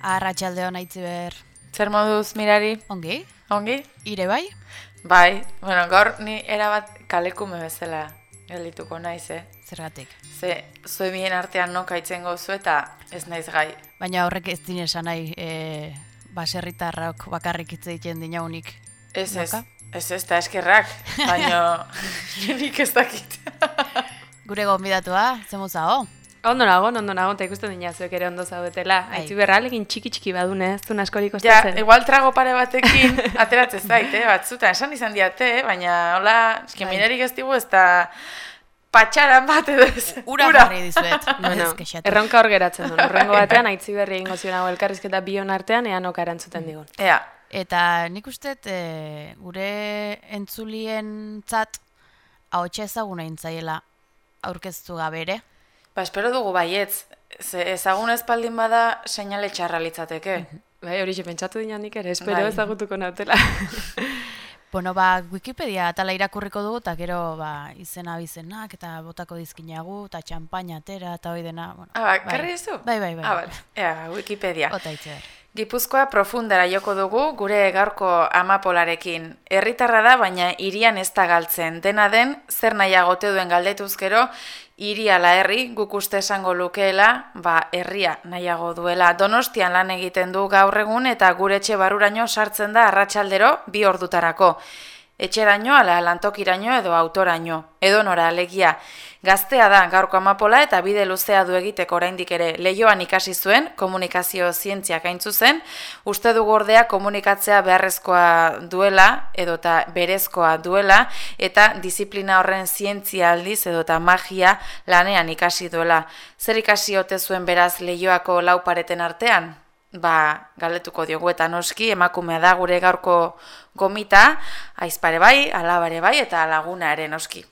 Arratxalde hona itziber. Zer moduz, mirari? Ongi? Ongi? Ire bai? Bai, bueno, gaur ni erabat kalekume bezala geldituko naiz, eh? Zergatik. Ze, zue bien artean noka itzen gozu eta ez naiz gai. Baina horrek ez din esan nahi, e, baserritarrak bakarrik hitz egiten dinaunik. Ez ez, ez ez, eta eskerrak, baina nik ez dakit. Gure gonbidatua, zemutza ho? Ondo nago, ondo nago, eta ikusten dina zuek ere ondo zaudetela. Bai. Aitzi berra, alegin txiki-txiki badune, ez du askorik Ja, kostatzen. igual trago pare batekin ateratzen zait, eh? Batzutan, esan izan diate, eh? baina hola, eski Bai. minerik ez digu ez da patxaran bat edo ez. Ura jarri dizuet. Bueno, kexatu. erronka hor geratzen du. Urrengo batean, aitzi berri egingo zion hau elkarrizketa bion artean, ean oka erantzuten digun. Ea, Eta nik uste e, gure entzulien tzat ahotsa ezaguna intzaiela aurkeztu gabere. Ba, espero dugu baietz. Ze ezagun espaldin bada seinale txarra litzateke. Bai, hori pentsatu dina nik ere, espero Bai. ezagutuko nautela. Bueno, ba, Wikipedia atala irakurriko dugu, eta gero ba, izena bizenak, eta botako dizkinagu, eta txampaina atera, eta hoi dena. Bueno, Ah, ba, karri ez du? Bai, bai, bai. Ah, bale. Ea, Wikipedia. Ota itzer. Gipuzkoa profundara joko dugu gure gaurko amapolarekin. Herritarra da, baina hirian ez da galtzen. Dena den, zer nahiagote duen galdetuz gero, hiri ala herri, guk uste esango lukeela, ba, herria nahiago duela. Donostian lan egiten du gaur egun eta gure etxe baruraino sartzen da arratsaldero bi ordutarako. Etxeraino, ala lantokiraino edo autoraino. Edo nora alegia. Gaztea da gaurko amapola eta bide luzea du egiteko oraindik ere leioan ikasi zuen, komunikazio zientziak hain zuzen, uste du gordea komunikatzea beharrezkoa duela edota berezkoa duela eta disiplina horren zientzia aldiz edota magia lanean ikasi duela. Zer ikasi ote zuen beraz leioako lau pareten artean? Ba, galdetuko diogu eta noski emakumea da gure gaurko gomita, aizpare bai, alabare bai eta laguna ere noski.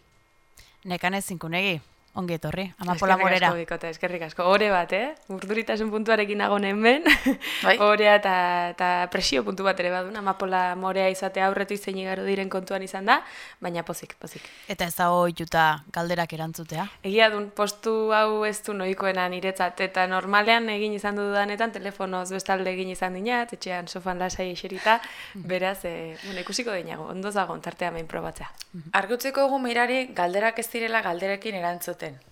Nekanez zinkunegi, ongi etorri, amapola Eskerrik morera. asko, bikote, eskerrik asko. Ore bat, eh? Urduritasun puntuarekin nago hemen. Bai. Orea eta, presio puntu bat ere badun. Amapola morea izatea aurretu izein igaro diren kontuan izan da, baina pozik, pozik. Eta ez dago ituta galderak erantzutea. Egia dun, postu hau ez du noikoena niretzat, eta normalean egin izan dudanetan, telefonoz bestalde egin izan dinat, etxean sofan lasai eserita, beraz, e, bueno, ikusiko dinago, ondo zagon tartea main probatzea. Argutzeko egun mirari galderak ez direla galderekin erantzuten.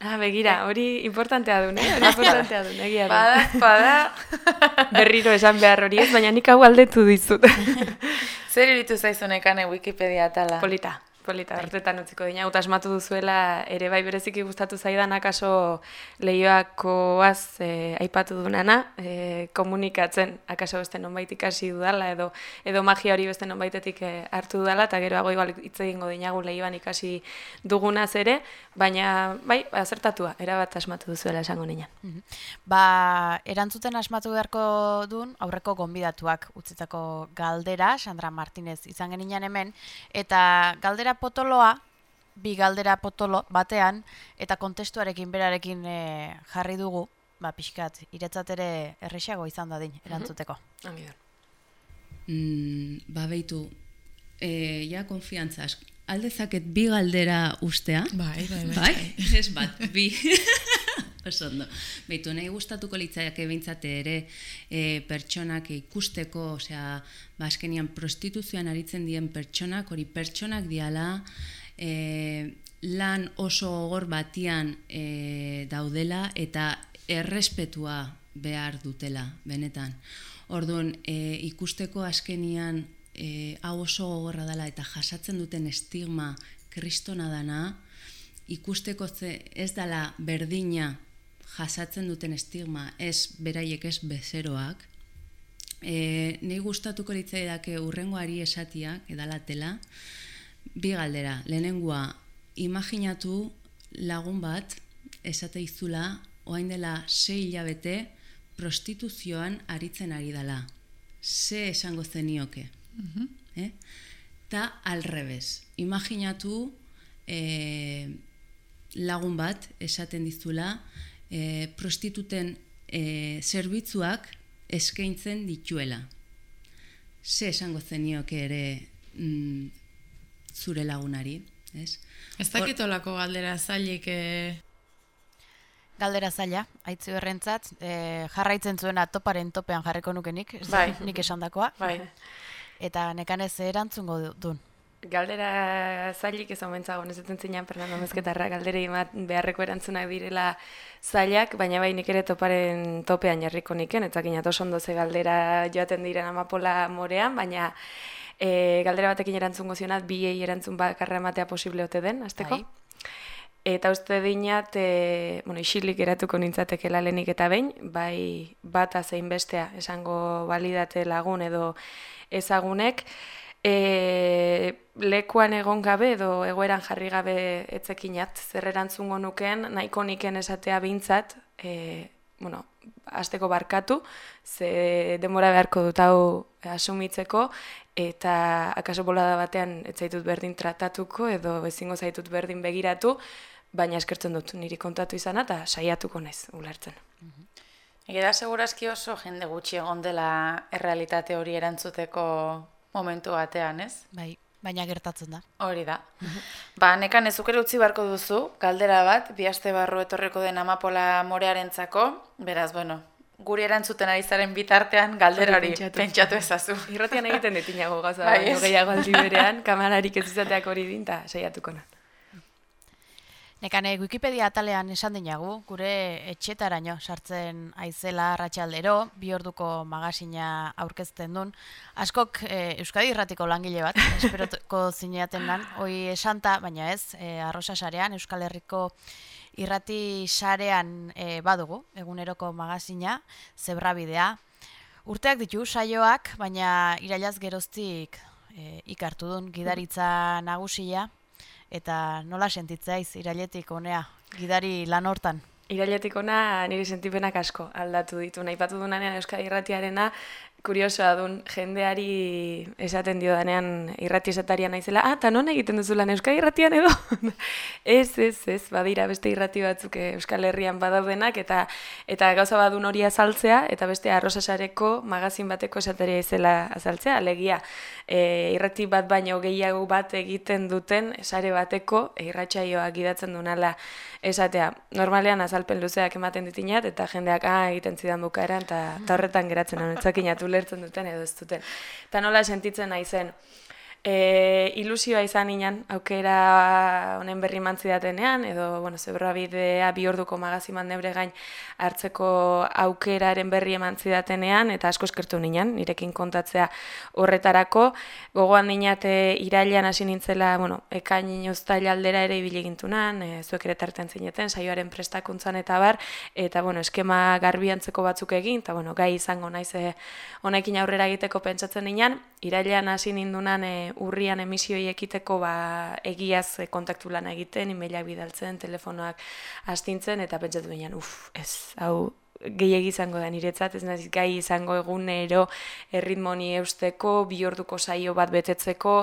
Ah, begira, hori importantea dun, eh? Hori importantea dun, egia da. Bada, bada. Berriro esan behar hori ez, baina nik hau aldetu dizut. Zer iritu zaizunekane Wikipedia atala? polita, polita, hortetan utziko dina. Uta asmatu duzuela, ere bai bereziki gustatu zaidan akaso lehioakoaz e, aipatu dunana, e, komunikatzen akaso beste nonbait ikasi dudala, edo, edo magia hori beste nonbaitetik e, hartu dudala, eta geroago igual hitz egingo dinagu lehioan ikasi dugunaz ere, baina bai, azertatua, erabat asmatu duzuela esango nina. Ba, erantzuten asmatu beharko dun aurreko gonbidatuak utzitako galdera, Sandra Martinez izan geninan hemen, eta galdera potoloa, bi galdera potolo batean, eta kontestuarekin berarekin e, jarri dugu, ba, pixkat, iretzat ere errexago izan dadin erantzuteko. Ongi da. Mm, ba beitu, e, ja konfiantza. Aldezaket bi galdera ustea. Bai, bai, Bai, ez bat, bi. Oso ondo. Beitu, nahi gustatuko litzaiake behintzate ere e, pertsonak ikusteko, osea, ba, azkenian prostituzioan aritzen dien pertsonak, hori pertsonak diala, e, lan oso gogor batian e, daudela eta errespetua behar dutela, benetan. Orduan, e, ikusteko azkenian e, hau oso gogorra dela eta jasatzen duten estigma kristona dana, ikusteko ze ez dala berdina jasatzen duten estigma, ez beraiek ez bezeroak, e, nahi gustatuko litzaidake urrengoari esatiak edalatela, bi galdera, lehenengoa, imaginatu lagun bat, esate izula, oain dela sei hilabete prostituzioan aritzen ari dela. Ze esango zenioke. eh? Ta al revés. Imaginatu eh, lagun bat esaten dizula eh, prostituten eh, zerbitzuak eskaintzen dituela. Ze esango zenioke ere mm, zure lagunari, ez? Ez dakitolako galdera zailik eh, Galdera zaila, aitzi berrentzat, e, jarraitzen zuena toparen topean jarriko nukenik, ez Bai. nik esandakoa. Bai. Eta nekanez erantzungo du- dun. Galdera zailik ez omentzago, nezetzen zinean Fernando Mezketarra galdera emat beharreko erantzunak direla zailak, baina bai nik ere toparen topean jarriko niken, ez zakin atos ondo ze galdera joaten diren amapola morean, baina e, galdera batekin erantzungo zionat, biei erantzun bakarra ematea posible ote den, azteko? Bai. Eta uste dinat, e, bueno, isilik geratuko nintzatekela lehenik eta behin, bai bata zein bestea esango balidate lagun edo ezagunek, e, lekuan egon gabe edo egoeran jarri gabe etzekinat, zer erantzungo nuken, nahiko niken esatea bintzat, e, bueno, asteko barkatu, ze denbora beharko dut hau asumitzeko, eta akaso bolada batean ez zaitut berdin tratatuko edo ezingo zaitut berdin begiratu, baina eskertzen dut niri kontatu izana eta saiatuko naiz ulertzen. Egia da segurazki oso jende gutxi egon dela errealitate hori erantzuteko momentu batean, ez? Bai, baina gertatzen da. Hori da. ba, nekan ezukere utzi beharko duzu, galdera bat, bi aste barru etorriko den amapola morearentzako, beraz, bueno, guri erantzuten ari zaren bitartean galdera hori Pentsatu. pentsatu ezazu. Irratian egiten ditinago gauza, Bai, gehiago aldi berean, kamararik ez izateak hori din, eta saiatuko na. Nekane Wikipedia atalean esan dinagu, gure etxetaraino sartzen aizela arratsaldero, bi orduko magazina aurkezten dun. Askok e, Euskadi irratiko langile bat, esperoko zineaten lan, hoi esanta, baina ez, e, arrosa sarean, Euskal Herriko irrati sarean e, badugu, eguneroko magazina, zebrabidea. Urteak ditu saioak, baina irailaz geroztik e, ikartu dun gidaritza nagusia, eta nola sentitzaiz irailetik honea gidari lan hortan. Irailetik ona nire sentipenak asko aldatu ditu. Naipatu dunanean Euskadi irratiarena, kuriosoa dun jendeari esaten dio danean irrati esataria naizela, ah, eta non egiten duzu lan Euskadi irratian edo? ez, ez, ez, badira beste irrati batzuk Euskal Herrian badaudenak, eta eta gauza badun hori azaltzea, eta beste arrosasareko magazin bateko esateria izela azaltzea, alegia e, irrati bat baino gehiago bat egiten duten sare bateko irratsaioa gidatzen dunala esatea. Normalean azalpen luzeak ematen ditinat, eta jendeak ah, egiten zidan bukaeran, eta eta horretan geratzen honetzakinat ulertzen duten edo ez duten. Eta nola sentitzen naizen. E, ilusioa izan inan, aukera honen berri mantzidatenean, edo, bueno, zebra bidea bi orduko magaziman neure gain hartzeko aukeraren berri eman zidatenean, eta asko eskertu ninan, nirekin kontatzea horretarako. Gogoan ninate irailean hasi nintzela, bueno, ekain uztail aldera ere ibili gintunan, e, zuek ere tarten zineten, saioaren prestakuntzan eta bar, eta, bueno, eskema garbiantzeko batzuk egin, eta, bueno, gai izango naiz e, honekin aurrera egiteko pentsatzen ninan, irailean hasi nindunan e, urrian emisioi ekiteko ba, egiaz e, kontaktu lana egiten, emailak bidaltzen, telefonoak astintzen, eta pentsatu ginen, uf, ez, hau gehiegi izango da niretzat, ez naiz gai izango egunero erritmoni eusteko, bi orduko saio bat betetzeko,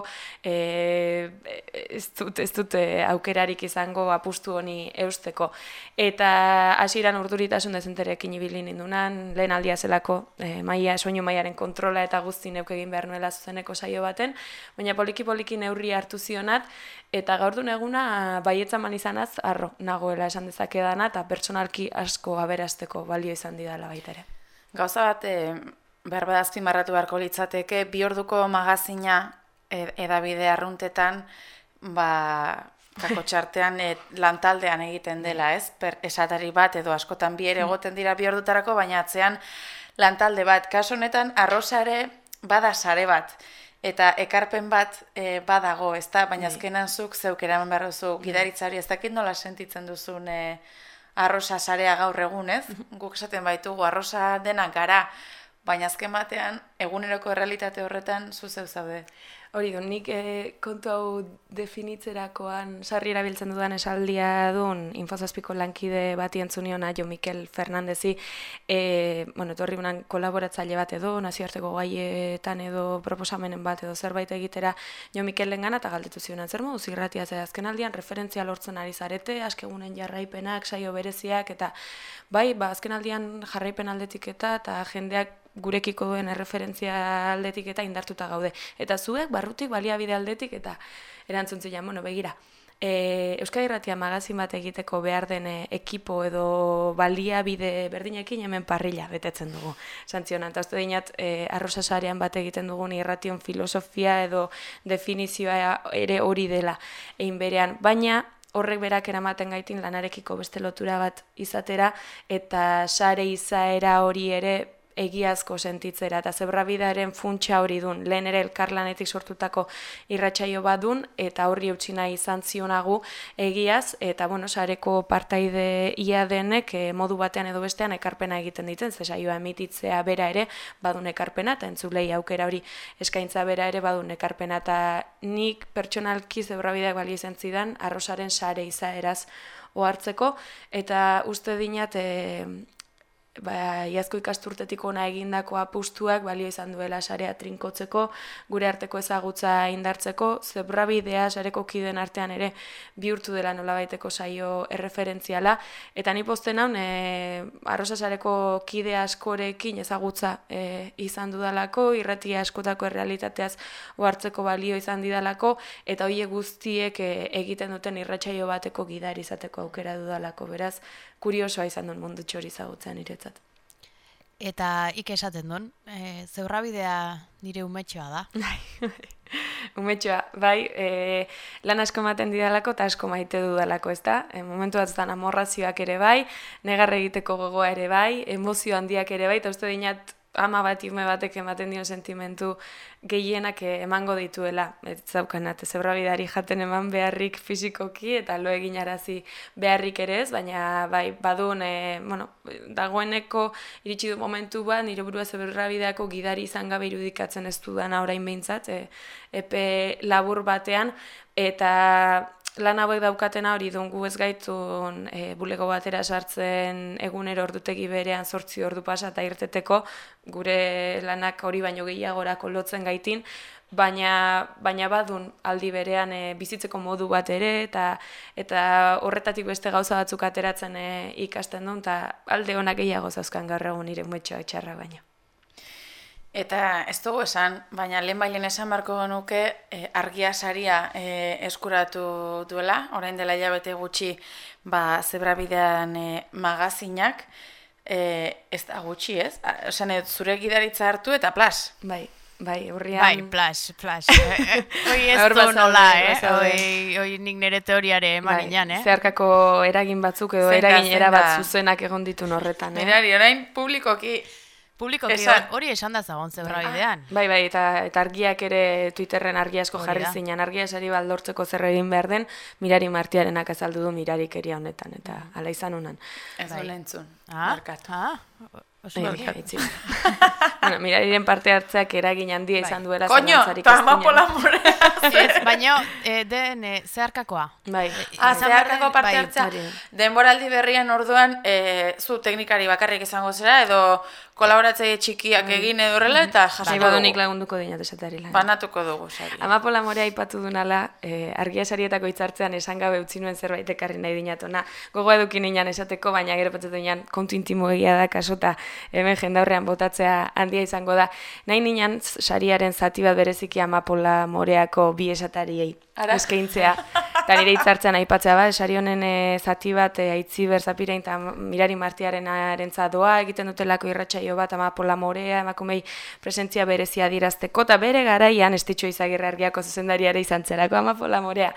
e, ez dut, ez dut e, aukerarik izango apustu honi eusteko. Eta hasieran urduritasun dezenterekin ibili nindunan, lehen aldia zelako e, maia, soinu maiaren kontrola eta guzti neuk egin behar nuela zuzeneko saio baten, baina poliki-poliki neurri hartu zionat, eta gaur eguna baietzaman izanaz, arro, nagoela esan dezake dana, eta pertsonalki asko aberazteko balio izan didala baita ere. Gauza bat, e, behar bada azpimarratu beharko litzateke, bi orduko magazina e, edabide arruntetan, ba, kako txartean e, lantaldean egiten dela, ez? Per, esatari bat edo askotan bi ere egoten dira bi ordutarako, baina atzean lantalde bat. Kaso honetan, arrosare bada sare bat. Eta ekarpen bat e, badago, ez da? Baina azkenan zuk zeuk eraman behar duzu gidaritzari, ez dakit nola sentitzen duzun e, arrosa sarea gaur egun, ez? Guk esaten baitugu arrosa denak gara, baina azken batean eguneroko errealitate horretan zu zeu zaude. Hori du, nik eh, kontu hau definitzerakoan sarri erabiltzen dudan esaldia duen infozazpiko lankide bati entzuniona Jo Mikel Fernandezi, e, bueno, etorri unan kolaboratzaile bat edo, nazioarteko gaietan edo proposamenen bat edo zerbait egitera Jo Mikel lengana eta galdetu zionan zer moduz irratia ze azken aldian referentzia lortzen ari zarete, askegunen jarraipenak, saio bereziak eta bai, ba, azken aldian jarraipen aldetik eta eta jendeak gurekiko duen erreferentzia aldetik eta indartuta gaude. Eta zuek barrutik baliabide aldetik eta erantzun zian, bueno, begira, E, Euskadi Irratia magazin bat egiteko behar den e, ekipo edo baliabide berdinekin hemen parrilla betetzen dugu. Santzionan, eta uste dinat, e, arrosasarean bat egiten dugun irration filosofia edo definizioa ere hori dela egin berean. Baina, horrek berak eramaten gaitin lanarekiko beste lotura bat izatera, eta sare izaera hori ere egiazko sentitzera eta zebrabidaren funtsa hori dun, lehen ere elkarlanetik sortutako irratsaio badun eta horri utzi nahi izan zionagu egiaz eta bueno, sareko partaide ia denek eh, modu batean edo bestean ekarpena egiten diten, ze saioa emititzea bera ere badun ekarpena eta entzulei aukera hori eskaintza bera ere badun ekarpena. Eta nik pertsonalki zebrabideak bali izan zidan arrosaren sare izaeraz ohartzeko eta uste dinat e, ba, iazko ikasturtetik ona egindako apustuak balio izan duela sarea trinkotzeko, gure arteko ezagutza indartzeko, zebrabidea sareko kiden artean ere bihurtu dela nolabaiteko saio erreferentziala, eta ni posten hau, e, arrosa sareko kide askorekin ezagutza e, izan dudalako, irratia askotako errealitateaz ohartzeko balio izan didalako, eta hoie guztiek e, egiten duten irratsaio bateko gidari izateko aukera dudalako, beraz, kuriosoa izan duen mundu txori zagutzen iretzat. Eta ik esaten duen, e, zeurrabidea nire umetxoa da. Bai, umetxoa, bai, e, lan asko maten didalako eta asko maite dudalako, ez da? E, momentu bat amorrazioak ere bai, negarre egiteko gogoa ere bai, emozio handiak ere bai, eta uste dinat ama bat ime batek ematen dio sentimentu gehienak emango dituela. Ez zaukanat, zebra bidari jaten eman beharrik fizikoki eta lo egin arazi beharrik ere ez, baina bai, badun, e, bueno, dagoeneko iritsi du momentu bat, nire burua zebra bideako gidari izan gabe irudikatzen ez dudan orain behintzat, e, epe labur batean, eta lan hauek daukatena hori dungu ez gaitun e, bulego batera sartzen egunero ordutegi berean sortzi ordu pasa eta irteteko gure lanak hori baino gehiagorako lotzen gaitin, baina, baina badun aldi berean e, bizitzeko modu bat ere eta eta horretatik beste gauza batzuk ateratzen e, ikasten duen eta alde honak gehiago zauzkan gaur egun nire muetxoa txarra baina. Eta ez dugu esan, baina lehen bailen esan barko genuke e, argia saria e, eskuratu duela, orain dela jabete gutxi ba, zebrabidean e, magazinak, e, ez da gutxi ez? Osan, zure gidaritza hartu eta plas. Bai, bai, urrian... Bai, plas, plas. Hoi ez du nola, eh? Hoi nik nire teoriare eman bai, eh? Zeharkako eragin batzuk edo eragin erabat zuzenak egon ditu norretan, eh? Mirari, orain publikoki Publiko hori esan da zagon zebra bidean. bai, bai, eta, eta argiak ere Twitterren argi asko jarri zinen, argia esari baldortzeko zer egin behar den, mirari martiarenak azaldu du mirarik eria honetan, eta ala izan unan. Ez bai. lentzun, ah? Ah? Oso bai, bai, bueno, mira, diren parte hartzeak eragin handia bai. izan duela Koño, ta amapola morea. Ez, baino, e, den e, zeharkakoa. Bai. Ah, zeharkako parte bai, hartzea. Denboraldi berrian orduan, e, zu teknikari bakarrik izango zera, edo kolaboratzaile txikiak bai. egin edurrela, eta jasako dugu. badunik lagunduko dinat esatari lan. Banatuko dugu, sari. Amapola morea ipatu dunala, e, argia sarietako hitzartzean esan gabe utzi nuen zerbait ekarri nahi dinatona. Gogo edukin inan esateko, baina gero patzetu inan kontu intimo egia da kasota hemen jendaurrean botatzea handia izango da. Nahi ninan sariaren zati bat bereziki amapola moreako bi esatariei eskaintzea. Eta nire hitzartzean aipatzea ba, sari honen e, zati bat e, aitzi berzapirein eta mirari martiaren doa egiten dutelako irratsaio bat amapola morea, emakumei presentzia berezia dirazteko, eta bere garaian estitxo izagirre argiako zuzendariare izan zerako amapola morea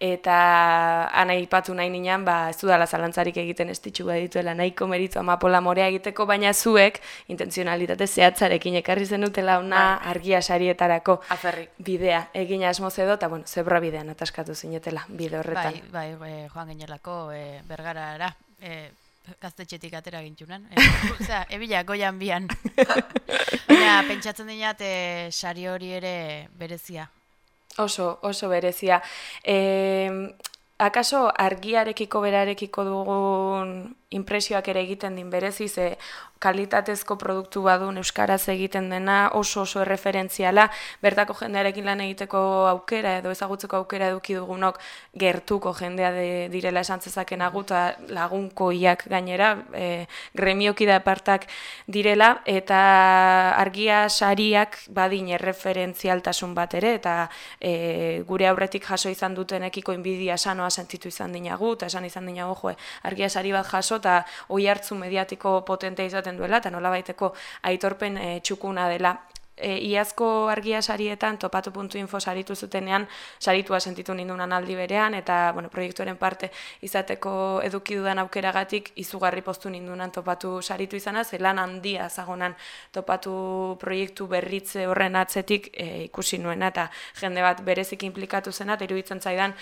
eta ana ipatu nahi ninan, ba, ez dudala zalantzarik egiten ez ditxu dituela nahiko meritu amapola morea egiteko, baina zuek intentzionalitate zehatzarekin ekarri zenutela una bai. argia sarietarako Aferrik. bidea egin asmoz edo, eta bueno, zebra bidean ataskatu zinetela bide horretan. Bai, bai, bai joan ginelako e, bergarara, e, gaztetxetik atera gintzunan. E, Osea, ebila, goian bian. Baina, pentsatzen dinat, e, sari hori ere berezia, Oso, oso berezia. E, akaso argiarekiko berarekiko dugun impresioak ere egiten din berezi, ze kalitatezko produktu badun euskaraz egiten dena oso oso erreferentziala, bertako jendearekin lan egiteko aukera edo ezagutzeko aukera eduki dugunok gertuko jendea de, direla esan zezaken aguta lagunkoiak gainera, e, gremioki da direla, eta argia sariak badin erreferentzialtasun bat ere, eta e, gure aurretik jaso izan dutenekiko inbidia sanoa sentitu izan dinagu, eta esan izan dinagu, jo, argia sari bat jaso, eta oi hartzu mediatiko potente izaten duela, eta nola baiteko aitorpen e, txukuna dela. E, iazko argia sarietan topatu.info saritu zutenean saritua sentitu nindunan aldi berean eta bueno, proiektuaren parte izateko eduki dudan aukeragatik izugarri postu nindunan topatu saritu izana, zelan handia zagonan topatu proiektu berritze horren atzetik e, ikusi nuena eta jende bat berezik implikatu zena, eta iruditzen zaidan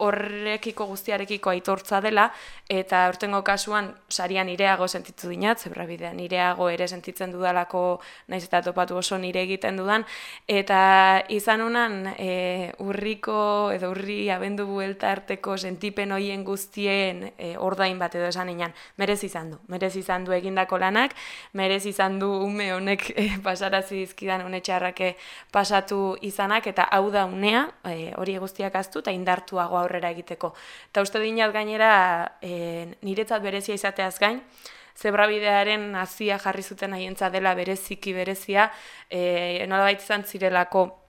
horrekiko guztiarekiko aitortza dela, eta urtengo kasuan sarian ireago sentitu dinat, zebra bidean ireago ere sentitzen dudalako naiz eta topatu oso nire egiten dudan, eta izan unan e, urriko edo urri abendu buelta arteko sentipen hoien guztien e, ordain bat edo esan inan, merez izan du, merez izan du egindako lanak, merez izan du ume honek e, pasarazi dizkidan unetxarrake pasatu izanak, eta hau da unea, e, hori guztiak aztu, eta indartuago aurrera egiteko. Eta uste dinat gainera e, niretzat berezia izateaz gain, zebrabidearen hasia jarri zuten haientza dela bereziki berezia, e, nola izan zirelako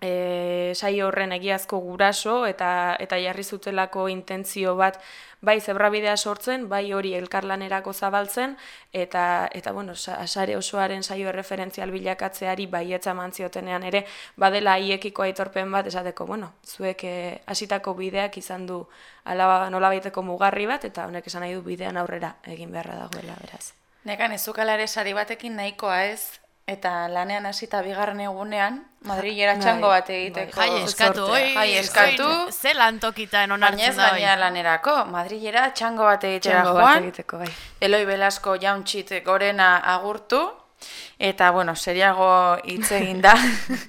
e, sai horren egiazko guraso eta eta jarri zutelako intentzio bat bai zebrabidea sortzen, bai hori elkarlanerako zabaltzen eta eta bueno, sare osoaren saio erreferentzial bilakatzeari baietza mantziotenean ere badela haiekiko aitorpen bat esateko, bueno, zuek eh, hasitako bideak izan du alaba nolabaiteko mugarri bat eta honek esan nahi du bidean aurrera egin beharra dagoela, beraz. Nekan ezukalare sari batekin nahikoa ez, Eta lanean hasita bigarren egunean, Madrilera bai, txango bat egiteko. Bai, jai eskatu, oi, jai eskatu. Ze lan tokitan onartzen da, oi. lanerako. Madrilera txango bat egitera joan. Egiteko, bai. Eloi Belasko jauntxit gorena agurtu. Eta, bueno, seriago hitz egin da.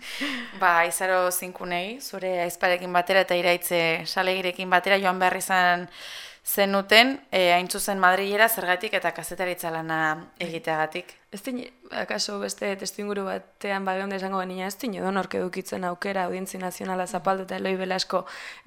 ba, izaro zinkunei, zure aizparekin batera eta iraitze salegirekin batera joan behar izan zenuten, e, hain zuzen Madrilera zergatik eta kazetaritza lana egiteagatik. Ez din, akaso beste testinguru batean bai onda esango benina, ez din, edo norke dukitzen aukera audientzi nazionala zapaldu eta eloi belasko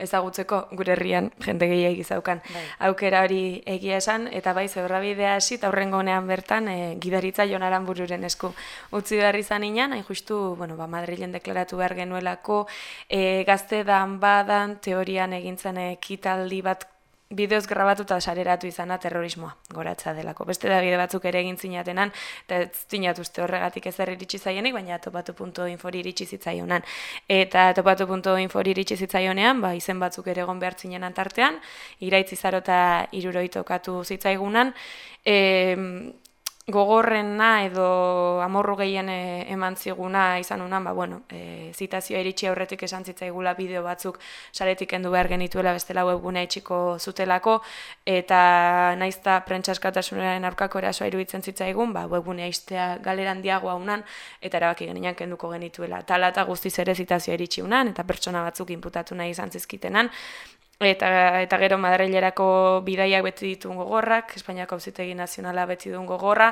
ezagutzeko gure herrian jende gehiak izaukan bai. aukera hori egia esan, eta bai zebra bidea hasi eta horrengo honean bertan e, gidaritza jonaran bururen esku utzi behar izan inan, hain justu, bueno, ba, Madrilen deklaratu behar genuelako, e, gazte dan badan teorian egintzen ekitaldi bat bideoz grabatuta sareratu izana terrorismoa goratza delako. Beste da bide batzuk ere egin zinatenan, eta ez zinat horregatik ez iritsi zaienik, baina topatu.info iritsi zitzaionan. Eta topatu.info iritsi zitzaionean, ba, izen batzuk ere egon behar zinen antartean, iraitzi zarota iruroitokatu zitzaigunan, e, gogorrena edo amorru gehien e, eman ziguna izan unan, ba, bueno, e, zitazioa iritsi aurretik esan zitzaigula bideo batzuk saretik endu behar genituela bestela webgune etxiko zutelako, eta naizta prentsaskatasunaren aurkako erasoa iruditzen zitzaigun, ba, webgunea iztea galeran diagoa unan, eta erabaki genian kenduko genituela. Tala eta guztiz ere zitazioa iritsi unan, eta pertsona batzuk inputatu nahi izan zizkitenan, Eta, eta gero Madrilerako bidaiak beti dituen gogorrak, Espainiako auzitegi nazionala beti duen gogorra,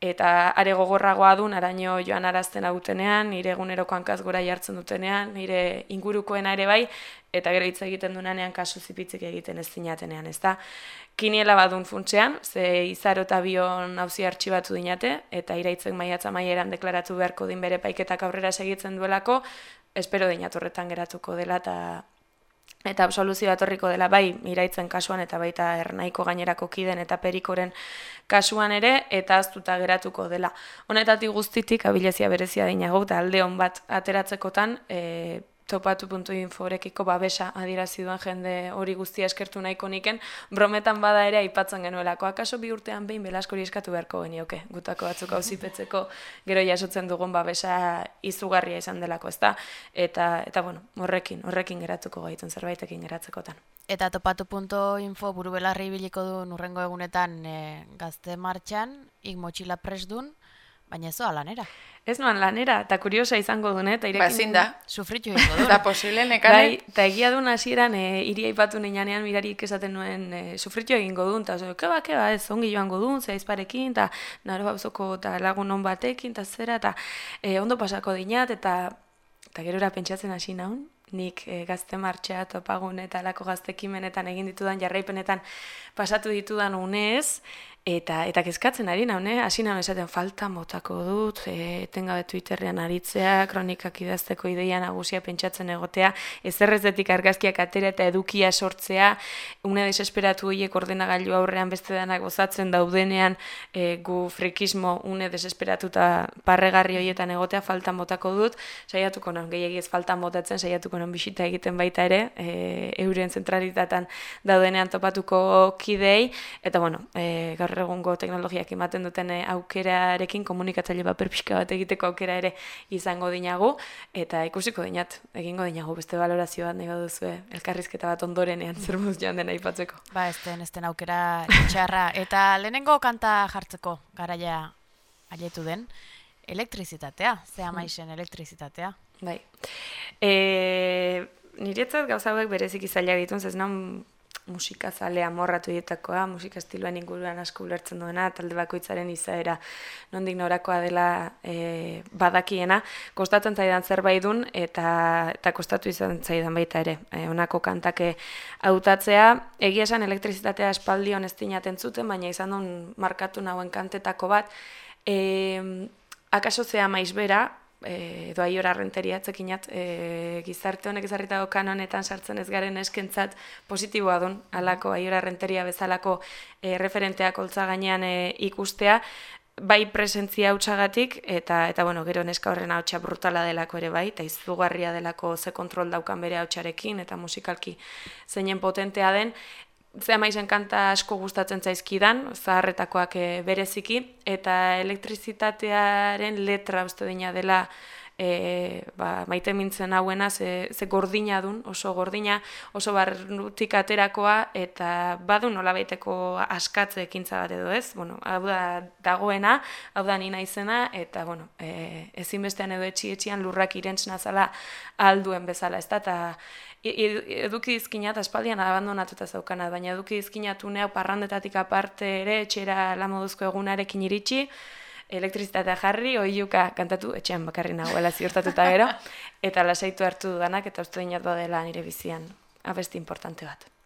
eta are gogorragoa du araño joan arazten agutenean, nire eguneroko hankaz gora jartzen dutenean, nire ingurukoena ere bai, eta gero hitz egiten duenean kasu zipitzik egiten ez zinatenean, ez da? Kiniela badun funtsean, ze izaro eta bion hauzi artxibatu dinate, eta iraitzen maiatza maieran deklaratu beharko din bere paiketak aurrera segitzen duelako, espero dinatorretan geratuko dela, eta eta absoluzio atorriko dela bai iraitzen kasuan eta baita ernaiko gainerako kiden eta perikoren kasuan ere eta aztuta geratuko dela. Honetatik guztitik abilezia berezia dinago eta alde hon bat ateratzekotan e, topatu.info babesa adierazi duen jende hori guztia eskertu nahiko niken, brometan bada ere aipatzen genuelako. Akaso bi urtean behin belaskori eskatu beharko genioke, gutako batzuk auzipetzeko gero jasotzen dugun babesa izugarria izan delako, ezta? Eta, eta bueno, horrekin, horrekin geratuko gaitun zerbaitekin geratzekotan. Eta topatu.info buru belarri biliko du nurrengo egunetan e, gazte martxan, ik motxila presdun, baina ez zoa lanera. Ez noan lanera, eta kuriosa izango dune, eta irekin... Bazin da. Sufritu egingo du. Da posible nekane. Bai, eta egia duen hasieran e, iria ipatu neinanean mirarik esaten nuen e, sufritu egingo duen, eta zo, keba, keba, ez ongi joango duen, ze aizparekin, eta naro bauzoko eta lagun on batekin, eta zera, eta e, ondo pasako dinat, eta eta gerora pentsatzen hasi naun, nik e, gazte martxea topagun eta alako gaztekimenetan egin ditudan jarraipenetan pasatu ditudan unez, Eta, eta kezkatzen ari naune, hasi nahi esaten falta motako dut, e, etengabe Twitterrean aritzea, kronikak idazteko ideia nagusia pentsatzen egotea, ezerrezetik argazkiak atera eta edukia sortzea, une desesperatu horiek ordenagailu aurrean beste denak gozatzen daudenean, e, gu frikismo une desesperatu eta parregarri horietan egotea, falta motako dut, saiatuko non, gehiagiz falta motatzen, saiatuko non bisita egiten baita ere, e, euren zentralitatean daudenean topatuko kidei, eta bueno, e, gaur egungo teknologiak ematen duten eh, aukerarekin komunikatzaile paper pixka bat egiteko aukera ere izango dinagu eta ikusiko dinat, egingo dinagu beste valorazio bat nahi duzu elkarrizketa bat ondorenean zer muz joan dena ipatzeko. Ba, ez den, ez den aukera txarra. Eta lehenengo kanta jartzeko garaia aletu den, elektrizitatea, ze amaizen elektrizitatea. Bai. E, niretzat gauza hauek berezik izaila ditun, ez non musika zale amorratu dietakoa, musika estiloan inguruan asko ulertzen duena, talde bakoitzaren izaera nondik norakoa dela e, badakiena, kostatzen zaidan zerbait dun, eta, eta kostatu izan zaidan baita ere, e, onako kantake hautatzea, egia esan elektrizitatea espaldi honestinaten zuten, baina izan duen markatu nauen kantetako bat, e, akaso zea maizbera, e, edo aiora renteria atzekinat, e, gizarte honek ezarritago kanonetan sartzen ez garen eskentzat positiboa dun, alako aiora renteria bezalako e, referenteak holtza gainean e, ikustea, bai presentzia hautsagatik eta eta bueno, gero neska horren hautsa brutala delako ere bai, eta izugarria delako ze kontrol daukan bere hautsarekin eta musikalki zeinen potentea den, ze amaizen kanta asko gustatzen zaizkidan, zaharretakoak e, bereziki, eta elektrizitatearen letra uste dina dela e, ba, maite mintzen hauena, ze, ze gordina dun, oso gordina, oso barrutik aterakoa, eta badu nola baiteko askatze ekintza bat edo ez, bueno, hau da dagoena, hau da nina izena, eta bueno, e, ezinbestean edo etxi-etxian lurrak irentzena zala alduen bezala, ez da, eta eduki dizkina eta espaldian abandonatuta zaukana, baina eduki dizkinatu nea parrandetatik aparte ere etxera lamoduzko egunarekin iritsi, elektrizitatea jarri, oiuka kantatu etxean bakarri nagoela ziurtatuta gero, eta lasaitu hartu dudanak eta uste dinat badela nire bizian abesti importante bat.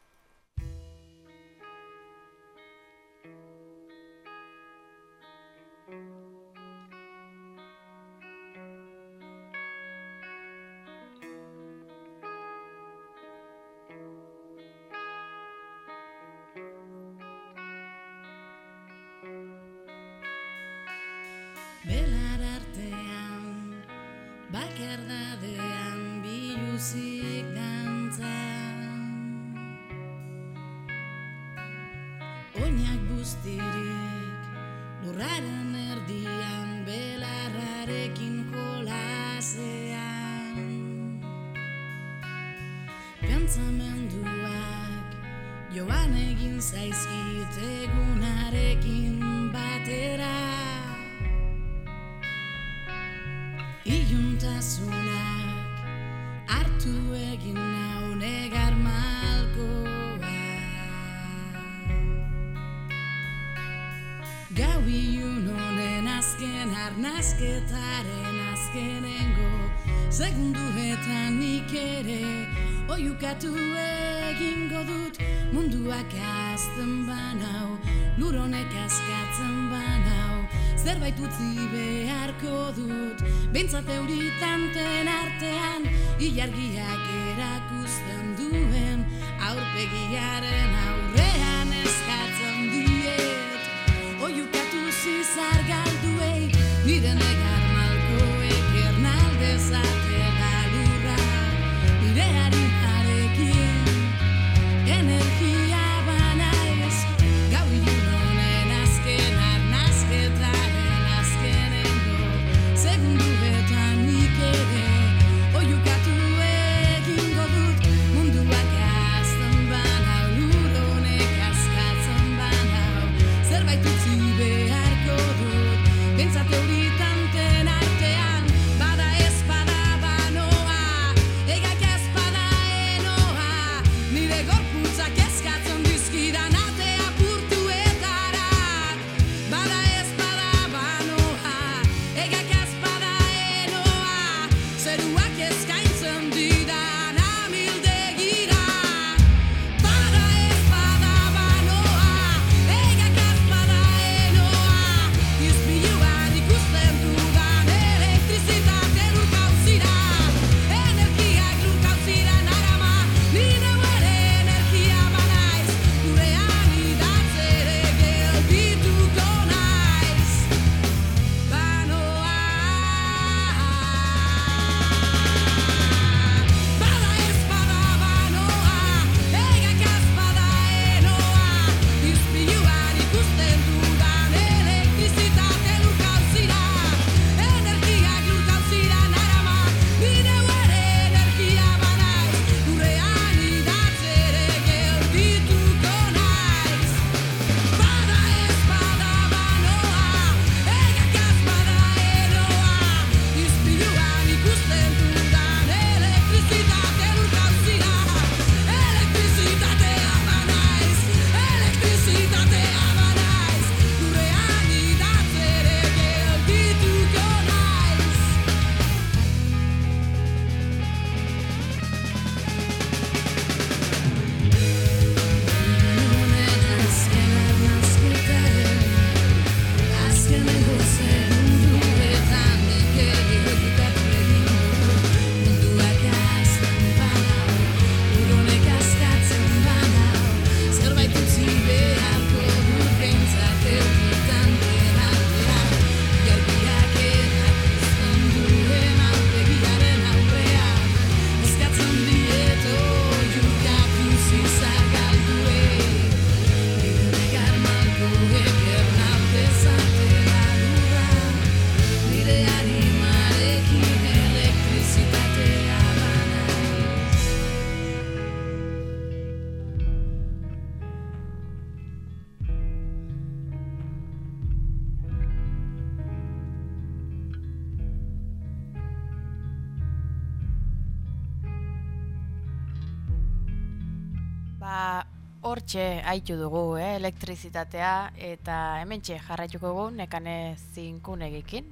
Haitu dugu, eh, elektrizitatea, eta hementxe jarraituko dugu nekane zinkunegikin,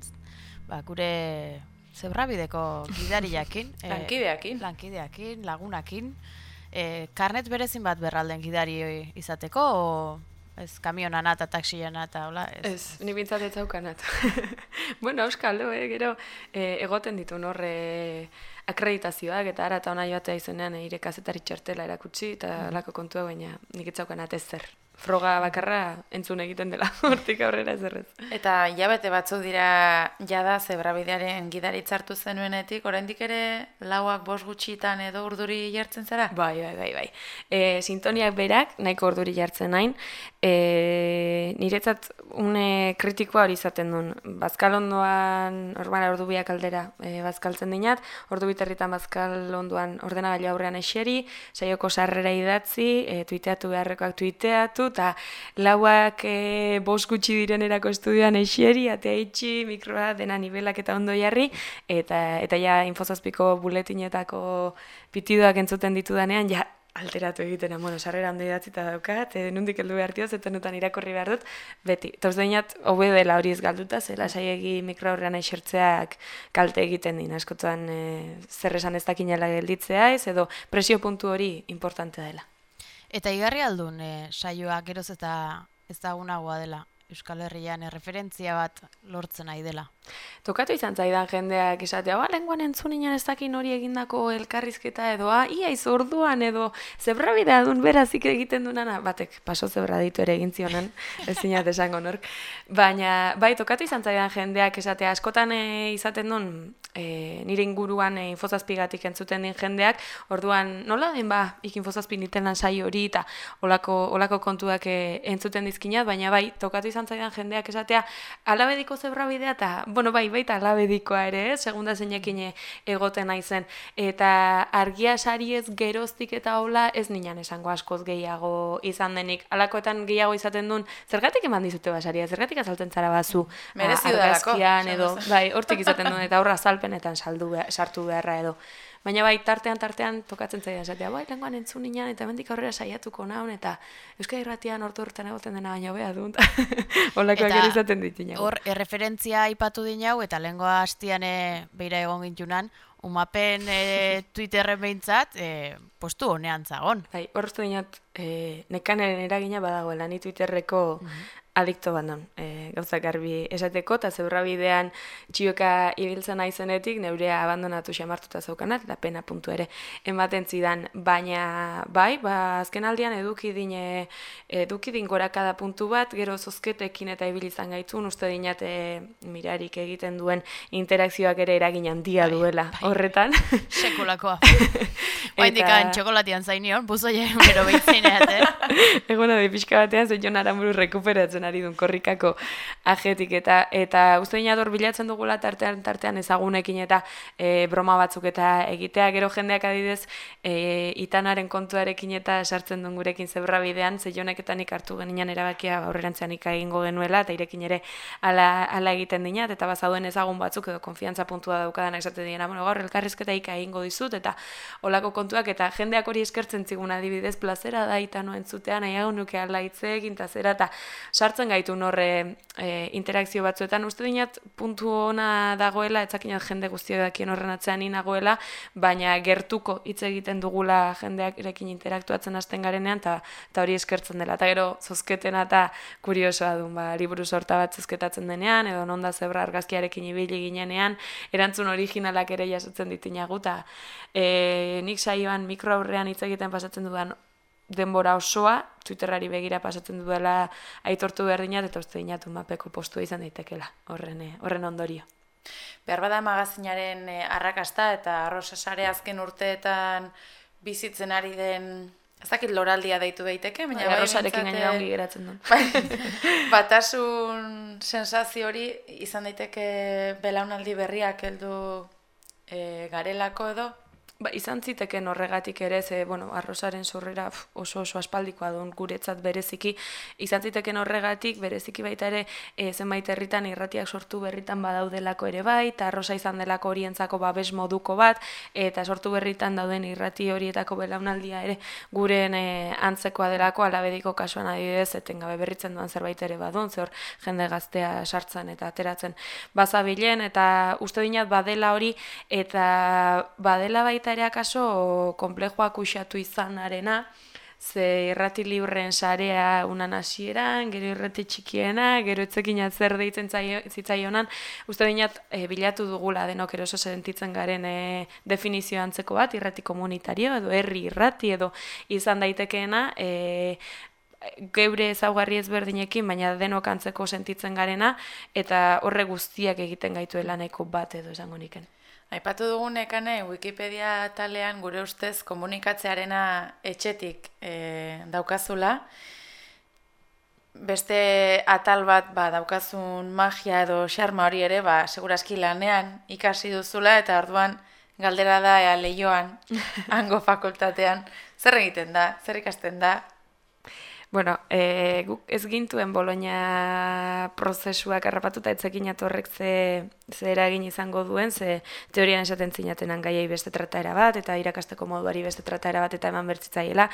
ba, gure zebrabideko gidariakin. eh, Lankideakin. lankideakin, lagunakin. E, karnet berezin bat berralden gidari izateko, o ez kamionana eta taxiana eta hola, ez. Ez, ni bintzat ez zaukanat. bueno, euskaldo, eh, gero, eh, egoten ditu norre akreditazioak eta ara eta ona joatea izenean eh, ire kazetari txartela erakutsi eta alako kontua baina nik ez zaukanat ez zer. Froga bakarra entzun egiten dela, hortik aurrera ez errez. Eta jabete batzu dira jada zebrabidearen gidaritza hartu zenuenetik, oraindik ere lauak bost gutxitan edo urduri jartzen zara? Bai, bai, bai, bai. E, sintoniak berak, nahiko orduri jartzen nain, e, niretzat une kritikoa hori izaten duen. Bazkal ondoan, orban ordu biak aldera e, bazkaltzen dinat, ordu biterritan bazkal ondoan ordenagailu aurrean eseri, saioko sarrera idatzi, e, tuiteatu beharrekoak tuiteatu, eta lauak e, bost gutxi direnerako estudioan eseri, atea itxi, mikroa, dena nivelak eta ondo jarri, eta, eta ja infozazpiko buletinetako pitidoak entzuten ditudanean, ja alteratu egiten, bueno, sarrera ondo idatzi eta daukat, e, nundik heldu behar dioz, eta nutan irakurri behar dut, beti. Eta dinat, hobe dela hori ez galduta, zela saiegi mikro aurrean aixertzeak kalte egiten din, askotan e, zer esan ez dakinela gelditzea ez, edo presio puntu hori importante dela. Eta igarri aldun, e, saioa geroz eta ezagunagoa dela. Euskal Herrian erreferentzia bat lortzen nahi dela. Tokatu izan zaidan jendeak esatea, ba, lenguan entzun inan ez dakin hori egindako elkarrizketa edo, ah, ia orduan edo, zebrabidea dun berazik egiten dunana, batek, paso zebra ditu ere egin zionan, ez zinat esango nork. Baina, bai, tokatu izan zaidan jendeak esatea, askotan e, izaten duen, e, nire inguruan e, infozazpigatik entzuten din jendeak, orduan, nola den ba, ik infozazpi nitenan sai hori, eta olako, olako kontuak e, entzuten dizkinat, baina bai, tokatu izan zaidan jendeak esatea, alabediko zebrabidea, eta, bueno, bai, baita alabedikoa ere, ez, segunda zeinekin egoten naizen, eta argia sari ez geroztik eta hola, ez ninan esango askoz gehiago izan denik, alakoetan gehiago izaten duen, zergatik eman dizute basaria, zergatik azaltzen zara bazu, Merezi a- dudalako, argazkian esan edo, bai, hortik izaten duen, eta horra azalpenetan saldu behar, sartu beharra edo. Baina bai, tartean, tartean, tokatzen zaila esatea, bai, lenguan entzun nian, eta mendik aurrera saiatuko naun, eta Euskal Irratian hortu urtean egoten dena baina hobea dut. Olakoak Eta ere izaten ditu Hor, erreferentzia aipatu dinau, eta lehengoa hastian e, beira egon gintunan, umapen e, Twitterren behintzat, e, postu honean zagon. Bai, hor uste dinat, e, nekaneren eragina badagoela, ni Twitterreko adikto bandon, e, gauzak garbi esateko, eta zeurra bidean txioka ibiltzen naizenetik, neurea abandonatu xamartuta zaukanat, eta pena puntu ere ematen zidan, baina bai, ba, azken aldian eduki dine, eduki din gorakada puntu bat, gero zozketekin eta ibil izan gaitzun, uste dinat e, mirarik egiten duen interakzioak ere eragin handia duela horretan. Sekulakoa. Eta- Oaindikan txokolatian zainion, buzoia gero behitzeneat, eh? Egon da pixka batean ze Jon Aramburu rekuperatzen ari duen korrikako ajetik eta eta uste dina hor bilatzen dugula tartean tartean ezagunekin eta e, broma batzuk eta egitea. Gero jendeak adidez e, itanaren kontuarekin eta sartzen duen gurekin zebra bidean ze Jonek eta nik hartu genian erabakia aurrerantzean egingo genuela eta irekin ere ala, ala egiten dinat eta bazauen ezagun batzuk edo konfiantza puntua daukadanak esaten diena bueno, gaur elkarrizketa ika egingo dizut eta olako kontuak eta jendeak hori eskertzen zigun adibidez plazera da itano entzutea nahiago nuke ala hitz egin ta zera eta sartzen gaitu horre e, interakzio batzuetan. Uste dinat puntu ona dagoela etzakinat jende guztia dakien horren atzean ni nagoela baina gertuko hitz egiten dugula jendeak erekin interaktuatzen hasten garenean eta hori eskertzen dela. Eta gero zozketena eta kuriosoa dun ba liburu sorta bat zozketatzen denean edo nonda zebra argazkiarekin ibili ginenean erantzun originalak ere jasotzen ditinagu eta e, nik saioan mikro aurrean hitz egiten pasatzen dudan denbora osoa, Twitterrari begira pasatzen dudala aitortu behar dinat, eta uste dinat mapeko postua izan daitekela, horren, eh, horren ondorio. Behar bada magazinaren eh, arrakasta eta arrosa sare azken urteetan bizitzen ari den, ez dakit loraldia deitu daiteke, baina bai behintzat, gainera eh, ongi geratzen duen. Bai, batasun sensazio hori izan daiteke belaunaldi berriak heldu e, garelako edo Ba, izan ziteken horregatik ere, ze, bueno, arrozaren sorrera oso oso aspaldikoa duen guretzat bereziki, izan ziteken horregatik, bereziki baita ere, e, zenbait herritan irratiak sortu berritan badaudelako ere bai, eta arroza izan delako horientzako babes moduko bat, eta sortu berritan dauden irrati horietako belaunaldia ere guren e, antzekoa delako, alabediko kasuan adibidez, etengabe berritzen duen zerbait ere badun, ze hor jende gaztea sartzen eta ateratzen bazabilen, eta uste dinat badela hori, eta badela baita ere akaso komplejoak usatu izanarena, ze irrati libren sarea unan hasieran, gero irrati txikiena, gero etzekin atzer deitzen zaio- zitzaionan, uste dinat e, bilatu dugula denok eroso sentitzen garen e, definizio antzeko bat, irrati komunitario, edo herri irrati, edo izan daitekeena, e, geure ezaugarri ezberdinekin, baina denok antzeko sentitzen garena, eta horre guztiak egiten gaituela nahiko bat edo esango niken. Aipatu dugun ekane Wikipedia talean gure ustez komunikatzearena etxetik e, daukazula. Beste atal bat ba, daukazun magia edo xarma hori ere, ba, seguraski lanean ikasi duzula eta orduan galdera da ea lehioan, hango fakultatean. Zer egiten da, zer ikasten da, Bueno, e, guk ez gintuen Bologna prozesuak harrapatuta etzekin atorrek ze, ze eragin izango duen, ze teorian esaten zinatenan gaiei beste trataera bat, eta irakasteko moduari beste trataera bat, eta eman bertzitzaiela,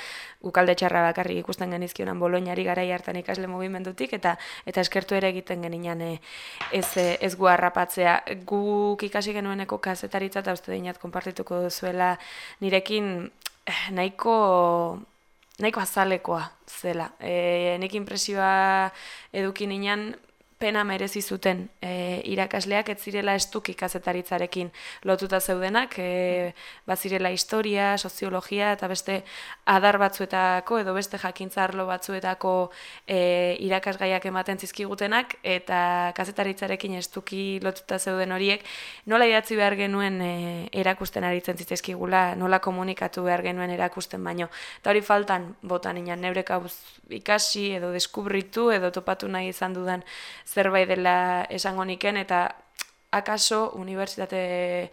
guk alde txarra bakarrik ikusten genizkionan Bolognari garai hartan ikasle mugimendutik, eta eta eskertu ere egiten geninan e, ez, e, ez gu harrapatzea. Guk ikasi genueneko kazetaritza, eta uste dinat konpartituko duzuela nirekin eh, nahiko nahiko azalekoa zela. E, nik impresioa eduki ninan pena merezi zuten e, irakasleak ez zirela estuki kazetaritzarekin lotuta zeudenak, e, bazirela historia, soziologia eta beste adar batzuetako edo beste jakintza arlo batzuetako e, irakasgaiak ematen zizkigutenak eta kazetaritzarekin estuki lotuta zeuden horiek nola idatzi behar genuen e, erakusten aritzen zitzaizkigula, nola komunikatu behar genuen erakusten baino. Eta hori faltan botan inan neurek ikasi edo deskubritu edo topatu nahi izan dudan zerbait dela esango niken eta akaso unibertsitate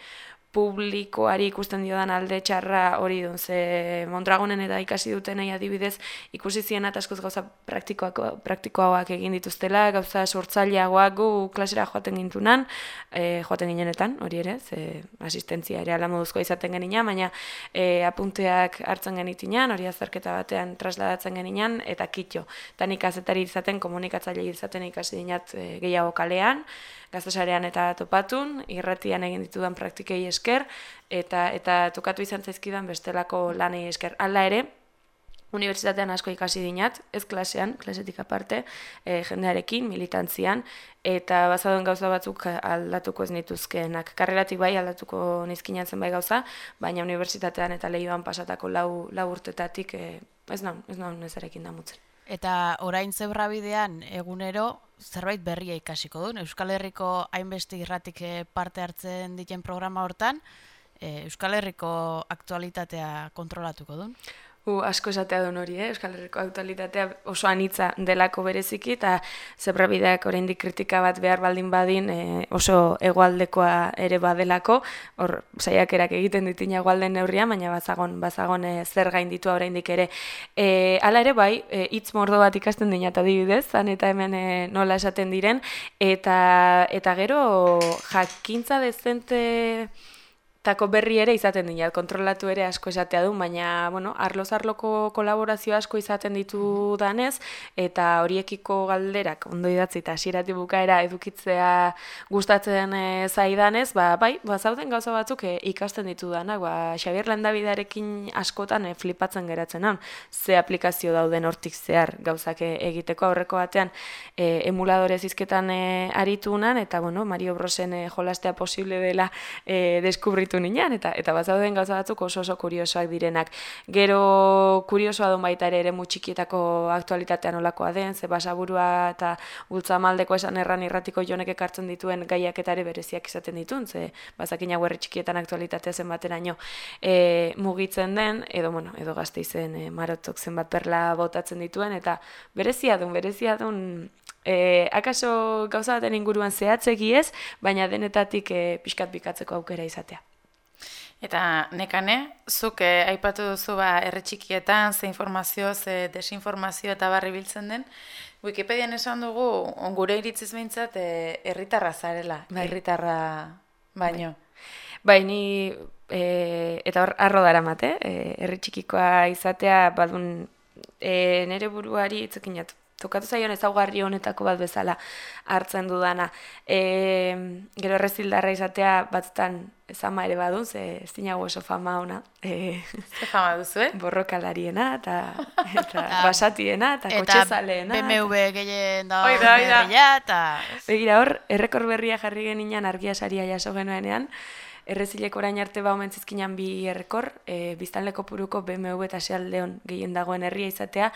publikoari ikusten diodan alde txarra hori duen, ze Mondragonen eta ikasi dutenei adibidez, ikusi ziena eta gauza praktikoak, praktikoagoak egin dituztela, gauza sortzaileagoak gu klasera joaten gintunan, e, joaten ginenetan, hori ere, ze asistentzia ere ala moduzkoa izaten genina, baina e, apunteak hartzen genitinan, hori azerketa batean trasladatzen geninan, eta kitxo. Eta nik azetari izaten, komunikatzaile izaten ikasi dinat e, gehiago kalean, gaztesarean eta topatun, irratian egin ditudan praktikei esker, eta eta tokatu izan zaizkidan bestelako lanei esker. Hala ere, unibertsitatean asko ikasi dinat, ez klasean, klasetik aparte, e, jendearekin, militantzian, eta bazaduen gauza batzuk aldatuko ez nituzkenak. Karreratik bai aldatuko nizkinatzen bai gauza, baina unibertsitatean eta lehioan pasatako lau, lau urtetatik e, ez non, ez non ezarekin damutzen. Eta orain zebrabidean egunero zerbait berria ikasiko duen. Euskal Herriko hainbeste irratik eh, parte hartzen diken programa hortan, e, Euskal Herriko aktualitatea kontrolatuko duen. U, asko esatea duen hori, eh? Euskal Herriko aktualitatea oso anitza delako bereziki, eta zebrabideak oraindik kritika bat behar baldin badin eh, oso egualdekoa ere badelako, hor saiakerak egiten ditina egualden neurria, baina bazagon, bazagon eh, zer gainditu oraindik ere. E, hala ere bai, eh, hitz mordo bat ikasten dina eta dibidez, zan eta hemen eh, nola esaten diren, eta, eta gero jakintza dezente Tako berri ere izaten dira, kontrolatu ere asko esatea du, baina, bueno, arloz-arloko kolaborazio asko izaten ditu danez, eta horiekiko galderak, ondo idatzi eta asirati bukaera edukitzea gustatzen e, zaidanez, ba, bai, ba, zauden gauza batzuk e, ikasten ditu danak, ba, Xabier Landabidarekin askotan e, flipatzen geratzen han, ze aplikazio dauden hortik zehar gauzak e, egiteko aurreko batean e, emuladore zizketan e, aritu eta, bueno, Mario Brosen e, jolastea posible dela e, deskubritu gelditu ninean, eta eta bazauden gauza batzuk oso oso kuriosoak direnak. Gero kuriosoa duen baita ere ere mutxikietako aktualitatean olakoa den, ze basaburua eta ultzamaldeko esan erran irratiko jonek ekartzen dituen gaiak eta ere bereziak izaten ditun, ze bazakin herri txikietan aktualitatea zen bateraino e, mugitzen den, edo, bueno, edo gazte izen e, marotok zenbat perla botatzen dituen, eta berezia duen, berezia duen E, akaso gauza baten inguruan zehatzegi ez, baina denetatik e, pixkat bikatzeko aukera izatea. Eta nekane, zuk eh, aipatu duzu ba herri txikietan ze informazio, ze desinformazio eta barri biltzen den. Wikipedian esan dugu gure iritziz behintzat eh, herritarra zarela, Bai. herritarra baino. Bai, ni e, eta hor arro daramat, eh? Herri txikikoa izatea badun e, nere buruari itzekinat. Tokatu zaion ezaugarri honetako bat bezala hartzen dudana. E, gero errezildarra izatea batzutan zama ere badun, ze ez dinago oso fama ona. E, Ze fama duzu, eh? borrokalariena eta, eta basatiena eta, Eta kotxezaleena. BMW gehien da Hoi da, hoi da. herria, eta... Begira hor, errekor berria jarri geninan argia saria jaso genuenean, errezileko orain arte ba omen zizkinan bi errekor, e, biztanleko puruko BMW eta Sealdeon gehien dagoen herria izatea,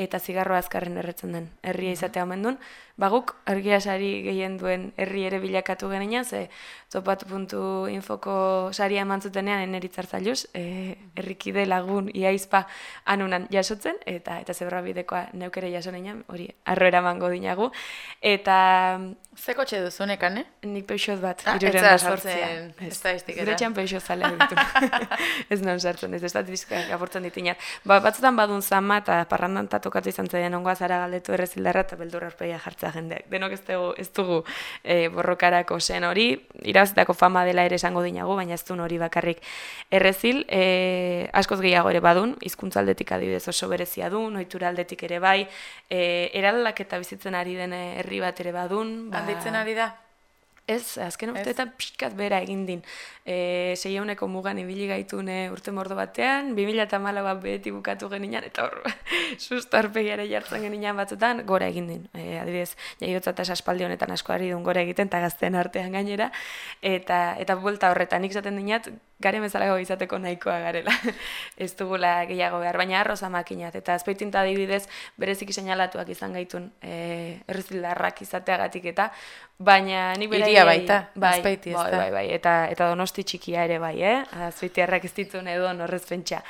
eta zigarro azkarren erretzen den herria izatea omen duen. Baguk argia sari gehien duen herri ere bilakatu geninan, ze topatu.infoko saria eman zutenean eneritzar zailuz, e, herrikide lagun iaizpa anunan jasotzen, eta eta zebra bidekoa neukere jaso hori arro eramango dinagu. Eta Ze kotxe duzu nekane? Nik peixot bat, Ah, hirurehun ez zara estatistiketa. Gure etxean peixot zalea ditu. ez non sartzen, ez estatistikak aportzen ditinak. Ba, batzutan badun zama eta parrandan tokatu izan zaien ongoa zara galdetu errezildarra eta beldur arpeia jartzea jendeak. Denok ez dugu, ez dugu e, borrokarako zen hori, irazitako fama dela ere esango dinagu, baina ez duen hori bakarrik errezil, e, askoz gehiago ere badun, hizkuntza aldetik adibidez oso berezia dun, ohitura aldetik ere bai, e, eraldak eta bizitzen ari den herri bat ere badun. Ba, Handitzen ari da? Ez, azken urteetan pixkat bera egin din. E, Seieuneko mugan ibili gaitune urte mordo batean, 2000 eta bat beti bukatu geninan, eta hor, susto arpegiare jartzen geninan batzutan, gora egin din. E, adibidez, jaiotza eta aspaldi honetan asko ari duen gora egiten, eta gazten artean gainera, eta eta buelta horretan, nik zaten dinat, gare bezalago izateko nahikoa garela. ez dugula gehiago behar, baina arroza makinat, eta azpeitinta adibidez, bereziki seinalatuak izan gaitun e, errezildarrak izateagatik eta, baina nik beraiei- Hiria baita, bai, Azpeiti, bai, ezta? bai, bai, eta, eta donosti txikia ere bai, eh? Azpeitiarrak ez dituen edo horrez pentsa.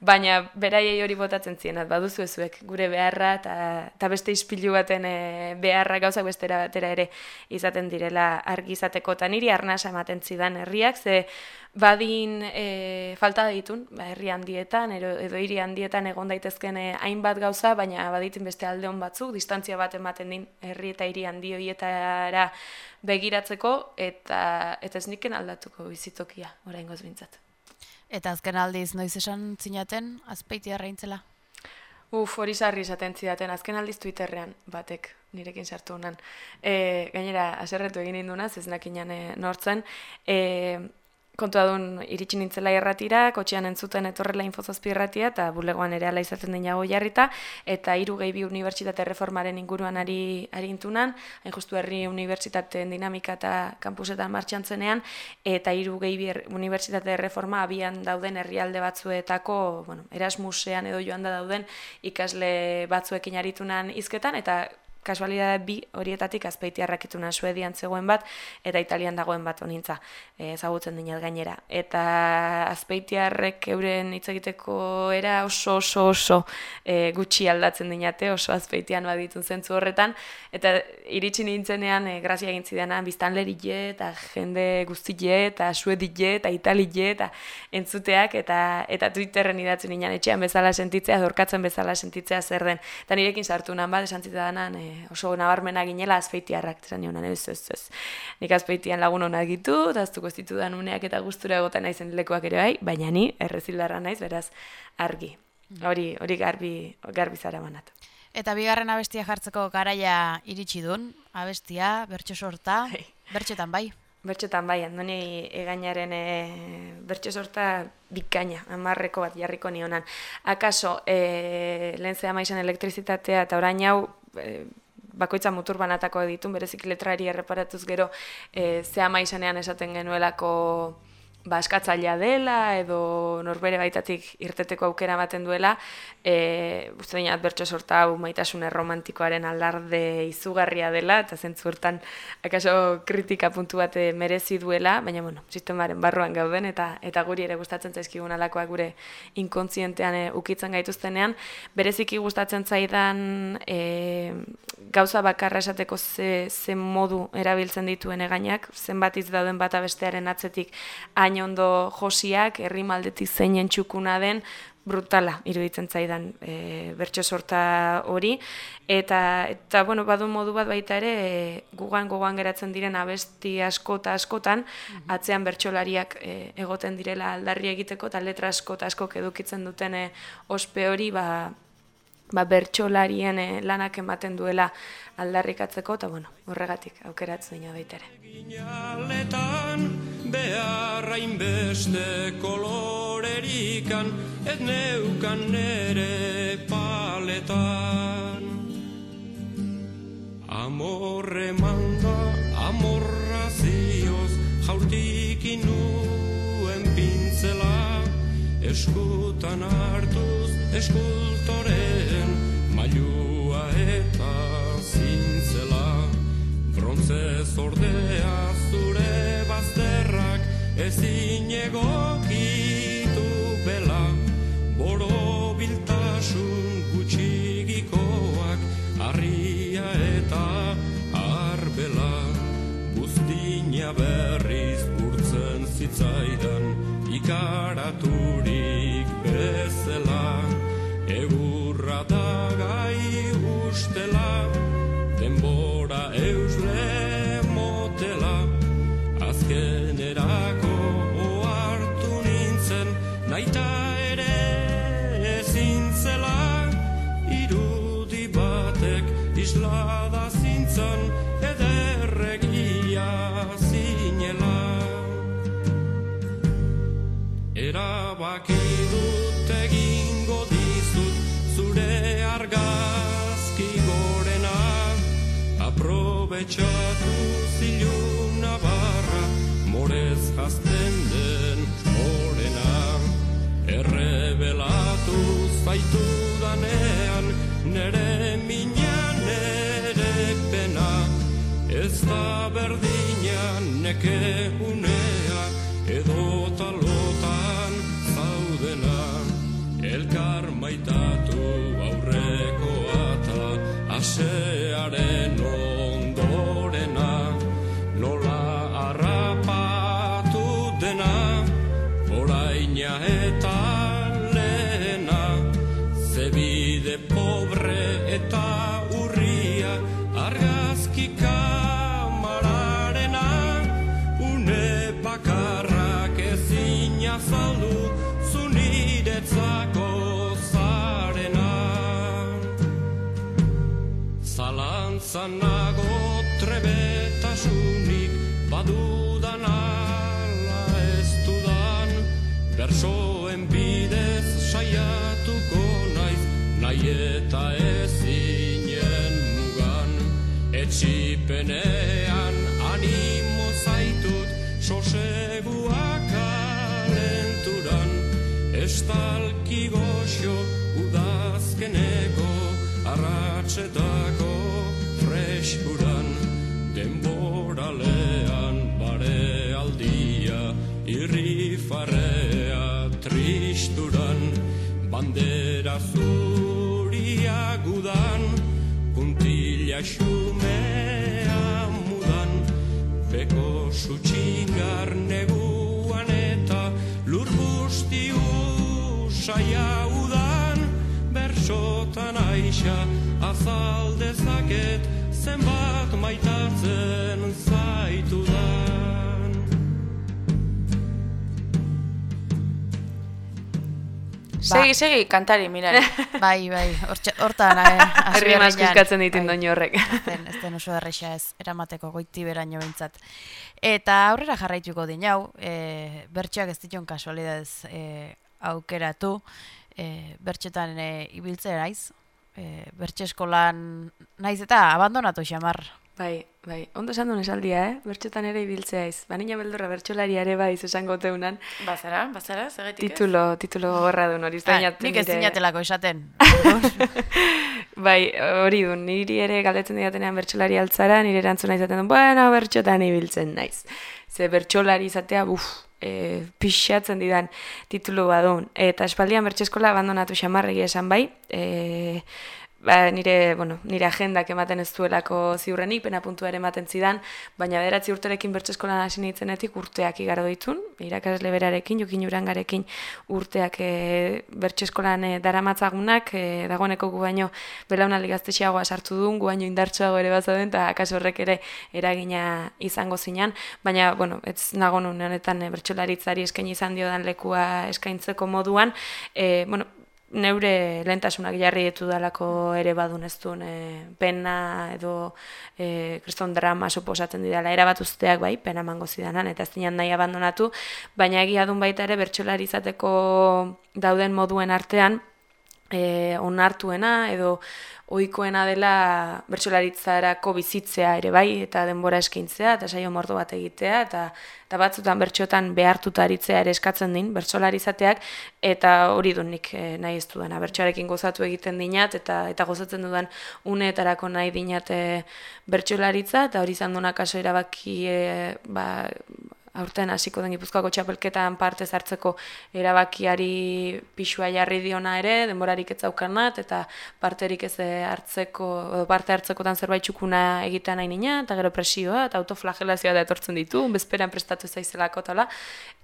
Baina beraiei hori botatzen zienat, baduzu ezuek, gure beharra eta, beste ispilu baten e, beharra gauzak bestera batera ere izaten direla argi izateko. Eta niri arnasa ematen zidan herriak, ze badin e, falta ditun, ba, herri handietan, edo, edo hiri handietan egon daitezken e, hainbat gauza, baina baditin beste alde hon batzuk, distantzia bat ematen din herri eta hiri handi horietara begiratzeko, eta, eta ez niken aldatuko bizitokia, orain bintzat. Eta azken aldiz noiz esan zinaten, azpeiti arraintzela. Uf, hori sarri esaten zidaten, azken aldiz Twitterrean batek nirekin sartu honan. E, gainera, aserretu egin indunaz, ez nakinan e, nortzen. E, kontua duen iritsi nintzela irratira, kotxean entzuten etorrela infozazpi irratia, eta bulegoan ere ala izaten den jago jarrita, eta hiru gehi bi unibertsitate reformaren inguruan ari, ari intunan, hain justu herri unibertsitateen dinamika eta kampusetan martxan zenean, eta hiru gehi bi er- unibertsitate reforma abian dauden herrialde batzuetako, bueno, Erasmusean edo joan da dauden ikasle batzuekin aritunan hizketan, eta kasualidade bi horietatik azpeitiarrak ituna Suedian zegoen bat, eta Italian dagoen bat onintza, e, ezagutzen dinat gainera. Eta azpeitiarrek euren hitz egiteko era oso oso oso e, gutxi aldatzen dinate, oso azpeitian baditun zentzu horretan, eta iritsi nintzenean e, grazia egin zidana biztanlerie eta jende guztie eta suedie eta italie eta entzuteak eta eta Twitterren idatzen ninan etxean bezala sentitzea, dorkatzen bezala sentitzea zer den. Eta nirekin sartu nan bat, esan zitadanan e, oso nabarmena ginela azpeitiarrak, esan nionan ez, ez, ez. Nik azpeitian lagun onak ditu, eta aztuko ez ditudan uneak eta gustura egotan naizen lekuak ere bai, baina ni errezildarra naiz, beraz, argi. Hori, hori garbi, garbi zara manat. Eta bigarren abestia jartzeko garaia iritsi dun, abestia, bertso sorta, Bai. bertxotan bai. Bertxotan bai, andoni egainaren e, bertxo sorta bikaina, amarreko bat jarriko nionan. Akaso, e, lehen zea maizan elektrizitatea eta orain hau e, bakoitza mutur banatako ditun, berezik letrari erreparatuz gero e, zea maizanean esaten genuelako ba, eskatzailea dela edo norbere baitatik irteteko aukera ematen duela, e, uste dinat bertso sorta hau maitasun erromantikoaren alarde izugarria dela, eta zentzu hortan akaso kritika puntu bat eh, merezi duela, baina bueno, sistemaren barruan gauden, eta eta guri ere gustatzen zaizkigun alakoak gure inkontzientean e, ukitzen gaituztenean, bereziki gustatzen zaidan e, gauza bakarra esateko ze, ze modu erabiltzen dituen egainak, zenbat hitz dauden bata bestearen atzetik hain hain ondo josiak, herri maldetik zeinen txukuna den, brutala iruditzen zaidan e, bertso sorta hori. Eta eta bueno badu modu bat baita ere e, gugan gogoan geratzen diren abesti asko eta askotan atzean bertsolariak e, egoten direla aldarri egiteko eta letra asko eta asko edukitzen duten e, ospe hori ba ba bertsolarien e, lanak ematen duela aldarrikatzeko eta bueno horregatik aukeratzen dina baita ere beharra inbeste kolorerikan ez neukan nere paletan. Amorre manda, amorra zioz, jaurtik inuen pintzela. Eskutan hartuz, eskultoren, mailua eta zintzela. Brontze zordea zure ezin egokitu bela Boro biltasun gutxigikoak harria eta arbela Buztina berriz urtzen zitzaidan ikaraturik aprobetxatu ziluna barra morez jazten den orena. Errebelatu zaitu danean nere mina nere pena. Ez da berdina neke unea edo talotan zaudena elkar maitatu aurreko ata asearen Etxipenean animo zaitut soseguak alenturan. Estalki goxo udazkeneko arratsetako freskuran sutxingar neguan eta lur guzti usaia udan Bersotan aixa azal dezaket zenbat maitatzen zaitudan Segi, segi, kantari, mirari. Bai, bai, hortan eh, hasi Herri berrian. maskizkatzen ditin Bai. doin horrek. Ez den, ez den oso erresa ez, eramateko goiti beraino behintzat. Eta aurrera jarraituko din hau, e, bertxeak ez dition kasualidadez e, aukeratu, e, bertxetan e, ibiltzea naiz, e, bertxe eskolan naiz eta abandonatu xamar. Bai, bai, ondo esan duen esaldia, eh? Bertxotan ere ibiltzea iz. Banina beldurra bertxolari ere bai, esango teunan. Bazara, bazara, zegetik ez? Titulo, titulo gogorra duen hori. Ah, nik ez zinatelako esaten. Bai, hori du, niri ere galdetzen didatenean bertsolari altzara, nire erantzuna izaten du, bueno, bertxotan ibiltzen naiz. Ze bertsolari izatea, buf, e, pixatzen didan titulu badun. Eta espaldian bertxe eskola abandonatu xamarregi esan bai, e, ba, nire, bueno, nire agendak ematen ez duelako ziurrenik, pena puntua ere ematen zidan, baina bederatzi urterekin bertso eskolan hasi nintzenetik urteak igaro ditun, irakasle berarekin, jokin urangarekin urteak e, bertso eskolan e, daramatzagunak, e, dagoeneko gu baino belaunaldi gaztesiagoa sartu duen, gu baino indartsuago ere bazaden, eta akaso horrek ere eragina izango zinan, baina, bueno, ez nago nun honetan e, bertsolaritzari eskaini izan diodan lekua eskaintzeko moduan, e, bueno, neure lentasunak jarri ditu dalako ere badun ez e, pena edo e, kriston drama suposatzen didala. Erabat usteak bai, pena mango zidanan eta ez dinan nahi abandonatu, baina egia dun baita ere bertxolari izateko dauden moduen artean e, onartuena edo ohikoena dela bertsolaritzarako bizitzea ere bai eta denbora eskaintzea eta saio mordo bat egitea eta eta batzutan bertxotan behartuta aritzea ere eskatzen din bertsolarizateak eta hori du nik e, nahi ez dudana. Bertsoarekin gozatu egiten dinat eta eta gozatzen dudan uneetarako nahi dinat e, bertsolaritza eta hori izan duna kaso erabaki e, ba, aurten hasiko den Gipuzkoako txapelketan parte hartzeko erabakiari pixua jarri diona ere, denborarik ez zaukanat, eta parterik ez hartzeko, edo parte hartzekotan zerbait txukuna egitean nahi nina, eta gero presioa, eta autoflagelazioa da etortzen ditu, bezperan prestatu zaizelako tala,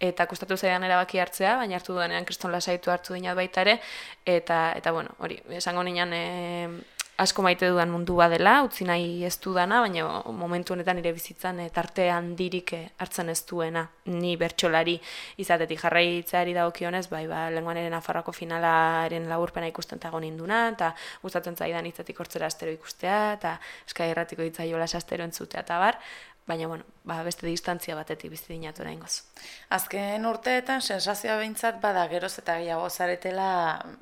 eta kostatu zaidan erabaki hartzea, baina hartu duenean kriston lasaitu hartu dinat baita ere, eta, eta bueno, hori, esango ninan, e, asko maite dudan mundua dela, utzi nahi ez dudana, baina momentu honetan nire bizitzan e, tarte handirik eh, hartzen ez duena, ni bertsolari izatetik jarraitzeari dagokionez, bai, ba, lenguan eren afarrako finalaren laburpena ikusten eta ninduna, eta gustatzen zaidan hitzatik hortzera astero ikustea, eta eskai erratiko hitzaiola astero entzutea, eta bar, baina bueno, ba, beste distantzia batetik bizi dinatu goz. Azken urteetan sensazioa behintzat bada geroz eta gehiago zaretela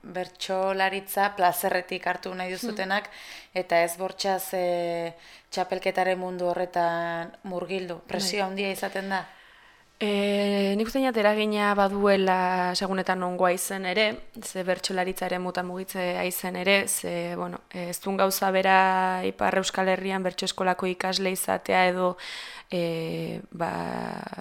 bertsolaritza plazerretik hartu nahi duzutenak eta ez bortxaz e, txapelketaren mundu horretan murgildu. Presio bai. handia izaten da? E, nik uste eragina baduela segunetan ongoa izen ere, ze bertxolaritza ere muta mugitze aizen ere, ze, bueno, ez duen gauza bera Ipar Euskal Herrian bertxo eskolako ikasle izatea edo e, ba,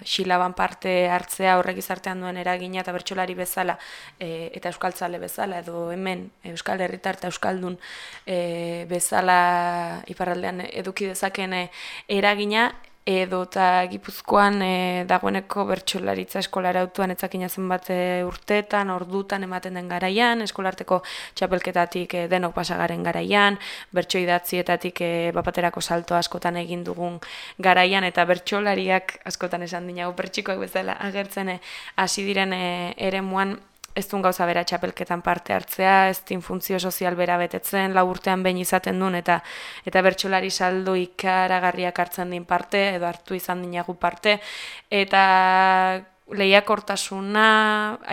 xilaban parte hartzea horrek izartean duen eragina eta bertxolari bezala e, eta euskaltzale bezala edo hemen Euskal Herritar eta Euskaldun e, bezala iparraldean eduki dezakene eragina edo eta gipuzkoan e, dagoeneko bertxolaritza eskolara autuan etzakina zenbat e, urteetan, ordutan ematen den garaian, eskolarteko txapelketatik e, denok pasagaren garaian, bertso idatzietatik e, bapaterako salto askotan egin dugun garaian, eta bertxolariak askotan esan dinago, bertxikoak bezala agertzen hasi diren e, ere muan, ez duen gauza bera txapelketan parte hartzea, ez din funtzio sozial bera betetzen, laburtean behin izaten duen, eta eta bertsolari saldo ikaragarriak hartzen din parte, edo hartu izan dinagu parte, eta lehiakortasuna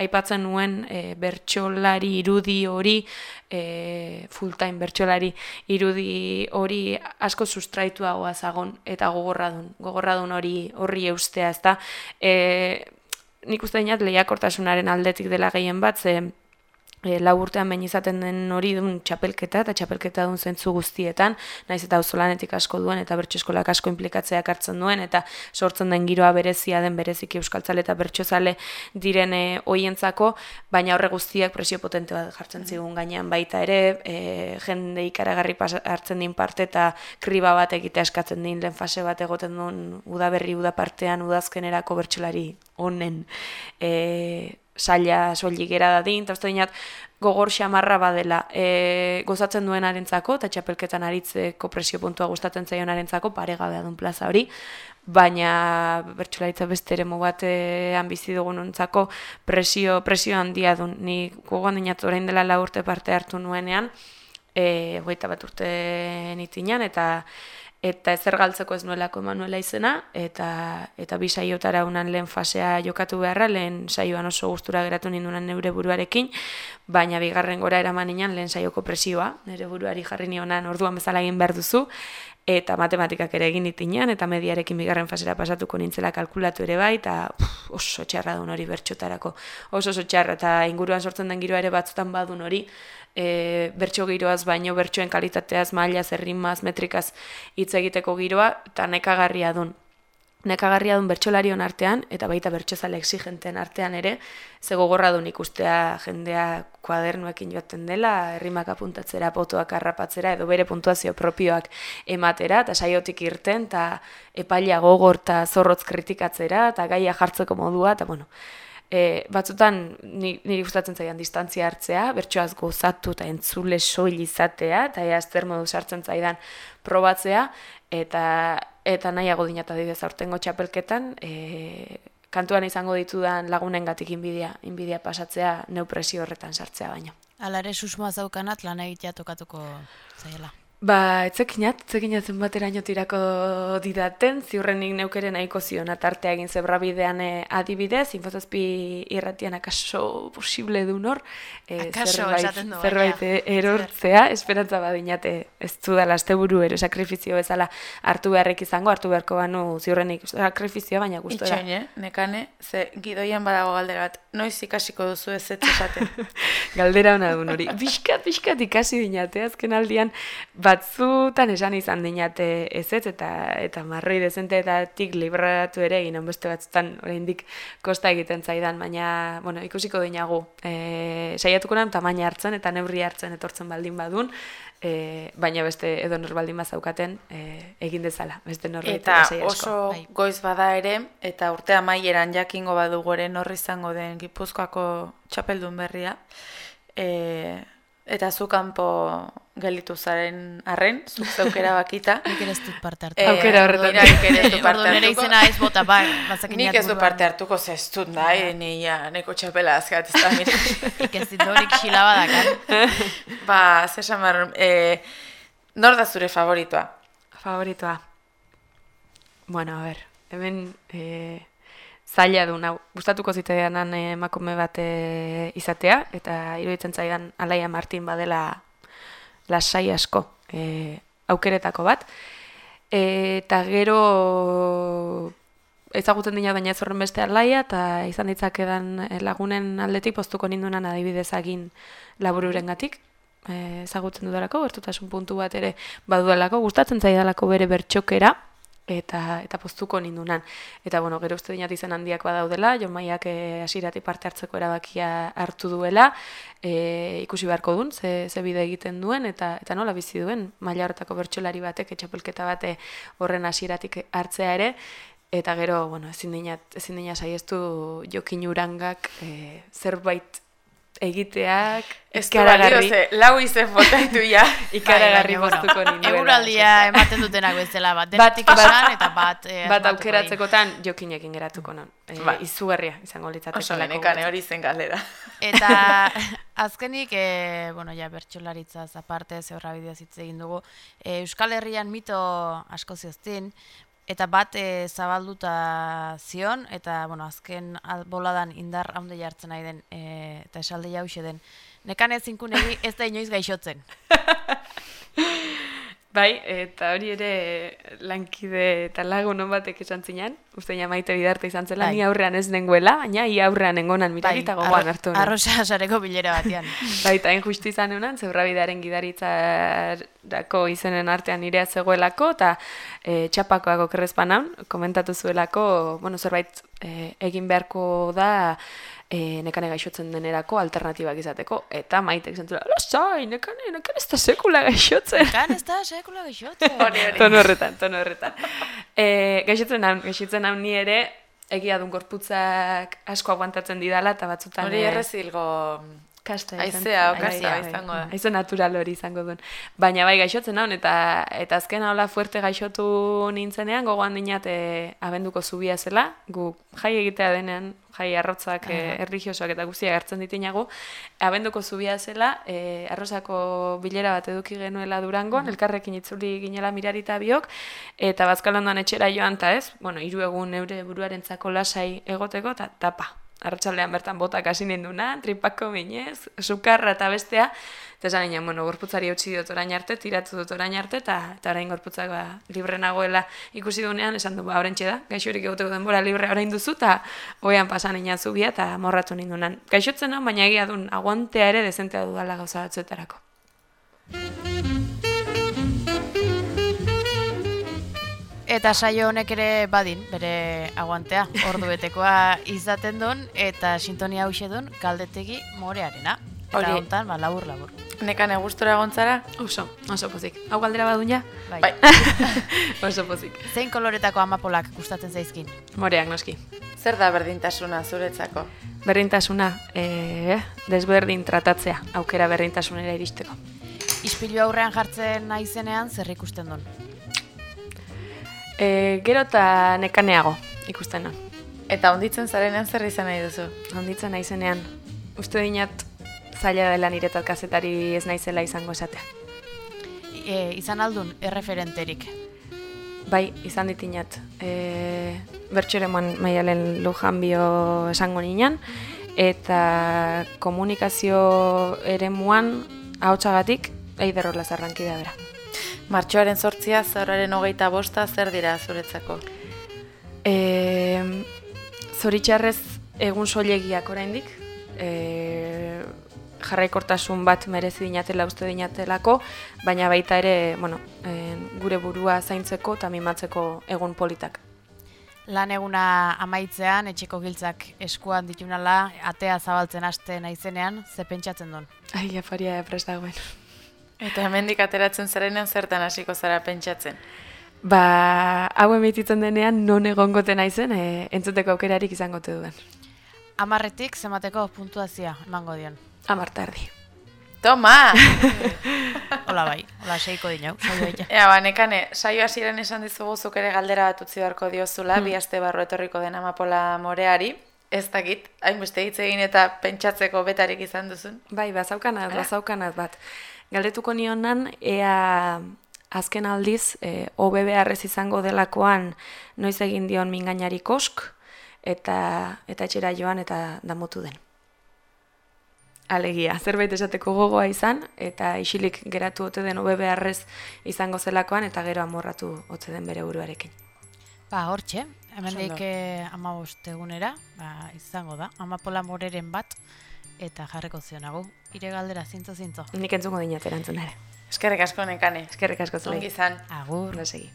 aipatzen nuen e, bertsolari irudi hori, e, full time bertsolari irudi hori asko sustraituagoa zagon, eta gogorradun, gogorradun hori horri eustea, ezta, e, nik uste dinat lehiakortasunaren aldetik dela gehien bat, ze e, lau urtean behin izaten den hori duen txapelketa eta txapelketa duen zentzu guztietan, naiz eta auzolanetik asko duen eta bertso eskolak asko implikatzeak hartzen duen eta sortzen den giroa berezia den bereziki euskaltzale eta bertsozale direne hoientzako, baina horre guztiak presio potente bat jartzen zigun gainean. Baita ere, e, jende ikaragarri hartzen din parte eta kriba bat egite eskatzen din lehen fase bat egoten duen udaberri udapartean udazkenerako bertsolari honen e, saia soilik gera dadin, eta uste gogor xamarra badela e, gozatzen duen arentzako, eta txapelketan aritzeko presio puntua gustatzen zaion arentzako, paregabea duen plaza hori, baina bertxularitza beste ere batean bizi dugun ontzako presio, presio handia duen. Ni gogoan dinatu orain dela la urte parte hartu nuenean, e, goita bat urte nitinan, eta eta ezer galtzeko ez nuelako Emanuela izena, eta, eta bi saiotara unan lehen fasea jokatu beharra, lehen saioan oso gustura geratu nindunan neure buruarekin, baina bigarren gora eraman inan lehen saioko presioa, nire buruari jarri nionan orduan bezala egin behar duzu, eta matematikak ere egin ditinean, eta mediarekin bigarren fasera pasatuko nintzela kalkulatu ere bai, eta oso txarra duen hori bertxotarako, oso oso txarra, eta inguruan sortzen den giroa ere batzutan badun hori, e, bertso giroaz baino bertsoen kalitateaz, mailaz, errimaz, metrikaz hitz egiteko giroa, eta nekagarria dun. Nekagarria duen bertsolarion artean, eta baita bertsozale exigenten artean ere, ze gogorra duen ikustea jendea kuadernuekin joaten dela, herrimak apuntatzera, potoak harrapatzera, edo bere puntuazio propioak ematera, eta saiotik irten, eta epaila gogor eta zorrotz kritikatzera, eta gaia jartzeko modua, eta bueno, e, batzutan ni, niri gustatzen zaidan distantzia hartzea, bertsoaz gozatu eta entzule soil izatea, eta ea zer modu sartzen zaidan probatzea, eta eta nahiago dinata didez aurtengo txapelketan, e, kantuan izango ditudan lagunengatik inbidia, inbidia pasatzea neu presio horretan sartzea baino. Ala ere susmoa zaukanat lan egitea tokatuko zaiela. Ba, etzekinat, etzekinat zenbateraino tirako didaten, ziurrenik neukere nahiko zion atartea egin zebra bidean eh, adibidez, infotazpi irratian akaso posible du nor, eh, Akaso zerbait, du, zerbait erortzea, esperantza badinate ez du dala buru ero sakrifizio bezala hartu beharrik izango, hartu beharko banu ziurrenik sakrifizioa, baina guztu Itxain, eh? Nekane, ze gidoian badago galdera bat, noiz ikasiko duzu ez ez esaten. Galdera hona duen hori. Biskat, biskat ikasi dinate, azken aldian batzutan esan izan dinate ez ez, eta, eta marroi dezenteetatik libratu ere egin beste batzutan oraindik kosta egiten zaidan, baina, bueno, ikusiko dinagu. E, saiatuko nan tamaina hartzen eta neurri hartzen etortzen baldin badun, e, baina beste edo nor baldin bazaukaten e, egin dezala, beste norri Eta oso goiz bada ere, eta urte amaieran jakingo badugu ere norri izango den Gipuzkoako txapeldun berria. E, eta zu kanpo gelditu zaren arren, zuk zeukera bakita. Nik ere ez dut parte hartu. Eh, Aukera horretan. Iraik ere ez du parte nire hartuko. izena ez bota, ba, bazakinak Nik ez du buruan. parte hartuko ze ez dut nahi, ni ja, neko txapela azkat ez da mire. Nik ez dit horik xilaba dakar. ba, ze esan behar, eh, nor da zure favoritoa? Favoritoa. Bueno, a ber, hemen e, zaila du hau. Gustatuko zitzaidanan emakume bat e, izatea, eta iruditzen zaidan Alaia Martin badela lasai asko e, aukeretako bat. E, eta gero ezagutzen dina baina ez horren beste alaia, eta izan ditzakedan eh, lagunen aldetik poztuko nindunan adibidez agin labururengatik ezagutzen dudalako, bertutasun puntu bat ere badudalako, gustatzen zaidalako bere bertxokera, eta eta poztuko nindunan. Eta bueno, gero uste dinat izen handiak badaudela, Jon Maiak eh, hasierati parte hartzeko erabakia hartu duela, e, ikusi beharko duen, ze, ze bide egiten duen, eta eta nola bizi duen, maila horretako bertsolari batek, etxapelketa bate horren hasieratik hartzea ere, eta gero, bueno, ezin dinat, ezin dinat saiestu Jokin Urangak e, zerbait egiteak, Ez du lau izen fotaitu ja. ikaragarri Bai, boztuko bueno, ninduela. Eguraldia ematen dutenak bezala bat. Denetik bat- esan eta bat eh, Bat aukeratzekotan jokinekin geratuko non. E, Bai. Izugarria izango litzateke. Oso guretzat. hori zen galdera. Eta azkenik, e, bueno, ja, bertsolaritzaz aparte, zeurra bideaz hitz egin dugu, e, Euskal Herrian mito asko zioztin, eta bat e, zabalduta zion, eta, bueno, azken boladan indar haunde jartzen nahi den, e, eta esalde jauxe den, nekan ez zinkunegi ez da inoiz gaixotzen. Bai, eta hori ere lankide eta lagun batek esan zinan, uste ja maite bidarte izan zela, Bai. ni aurrean ez nengoela, baina i aurrean nengonan mirarita gogoan arro- hartu. nuen. Arrosa sareko bilera batean. Bai, eta hain justu izan honan, zebrabidearen gidaritzarako izenen artean nirea zegoelako, eta e, txapakoako kerrezpanan, komentatu zuelako, bueno, zerbait e, egin beharko da e, nekane gaixotzen denerako alternatibak izateko, eta maitek zentzula, lasai, nekane, nekane ez da sekula gaixotzen. Kan ez da, sekula gaixotzen. Tono horretan, tono horretan. E, gaixotzen hau, gaixotzen hau ni ere, egia dun gorputzak asko aguantatzen didala, eta batzutan... Hori errezilgo Kasta zen. okasta Haizea, izango da. Haize natural hori izango duen. Baina bai gaixotzen naun, eta, eta azken hola fuerte gaixotu nintzenean, gogoan dinat e, abenduko zubia zela, gu jai egitea denean, jai arrotzak, e, erligiosoak eta guztiak hartzen ditinagu, abenduko zubia zela, e, arrozako bilera bat eduki genuela durangon, elkarrekin itzuli ginela mirarita biok, eta bazkalondoan etxera joan, ta ez, bueno, hiru egun neure buruarentzako lasai egoteko, eta tapa, arratsaldean bertan botak hasi ninduna, tripako minez, sukarra eta bestea, eta esan ginen, bueno, gorputzari utzi dut orain arte, tiratu dut orain arte, eta, eta orain gorputzak ba, libre nagoela ikusi dunean, esan du, ba, orentxe da, gaixorik egoteko denbora libre orain duzu, eta oian pasan ina zubia, eta morratu nindunan. Gaixotzen hau, baina egia dun, aguantea ere dezentea dudala gauza batzuetarako. Eta saio honek ere badin, bere aguantea, ordu betekoa izaten duen, eta sintonia hause duen, galdetegi morearena. Eta Hori. hontan, ba, labur, labur. Nekane gustura gontzara? Oso, oso pozik. Hau galdera badun ja? Bai. Bai. Oso pozik. Zein koloretako amapolak gustatzen zaizkin? Moreak noski. Zer da berdintasuna zuretzako? Berdintasuna, e, desberdin tratatzea, aukera berdintasunera iristeko. Ispilu aurrean jartzen naizenean zer ikusten duen? E, gero eta nekaneago ikusten non. Eta onditzen zarenean zer izan nahi duzu? Handitzen naizenean, uste dinat zaila dela niretzat kazetari ez naizela izango esatea. E, izan aldun, erreferenterik. Bai, izan ditinat. E, Bertxoremoan maialen lujanbio esango ninan, eta komunikazio eremuan ahotsagatik eider hola zarrankidea bera. Martxoaren sortzia, zauraren hogeita bosta, zer dira zuretzako? E, zoritxarrez egun soilegiak oraindik, e, jarraikortasun bat merezi dinatela uste dinatelako, baina baita ere, bueno, e, gure burua zaintzeko eta mimatzeko egun politak. Lan eguna amaitzean, etxeko giltzak eskuan ditunala, atea zabaltzen haste naizenean, ze pentsatzen duen? Ai, afaria prest dagoen. Eta hemendik ateratzen zarenean zertan hasiko zara pentsatzen. Ba, hau emititzen denean non egongote naizen, e, entzuteko aukerarik izango te duen. Amarretik zemateko puntuazioa emango dion. Amarta erdi. Toma! Hola bai, hola seiko dinau, saio. Ea, ba, nekane, saio hasieran esan dizugu zuk ere galdera bat utzi beharko diozula, bi aste barru etorriko den amapola moreari. Ez dakit, hainbeste hitz egin eta pentsatzeko betarik izan duzun. Bai, bazaukanat, bazaukanat bat. Galdetuko nionan, ea azken aldiz, e, OBBRrez izango delakoan noiz egin dion mingainari kosk, eta, eta etxera joan eta damutu den. Alegia, zerbait esateko gogoa izan, eta isilik geratu ote den OBBRrez izango zelakoan, eta gero amorratu ote den bere buruarekin. Ba, hortxe, hemendik Oso eh, amabost egunera, ba, izango da, amapola moreren bat, eta jarreko zionagu. Ire galdera zintzo zintzo. Nik entzuko dinat erantzun ere. Eskerrik asko nekane. Eskerrik asko zuen. Ongi zan. Agur. Lasegi.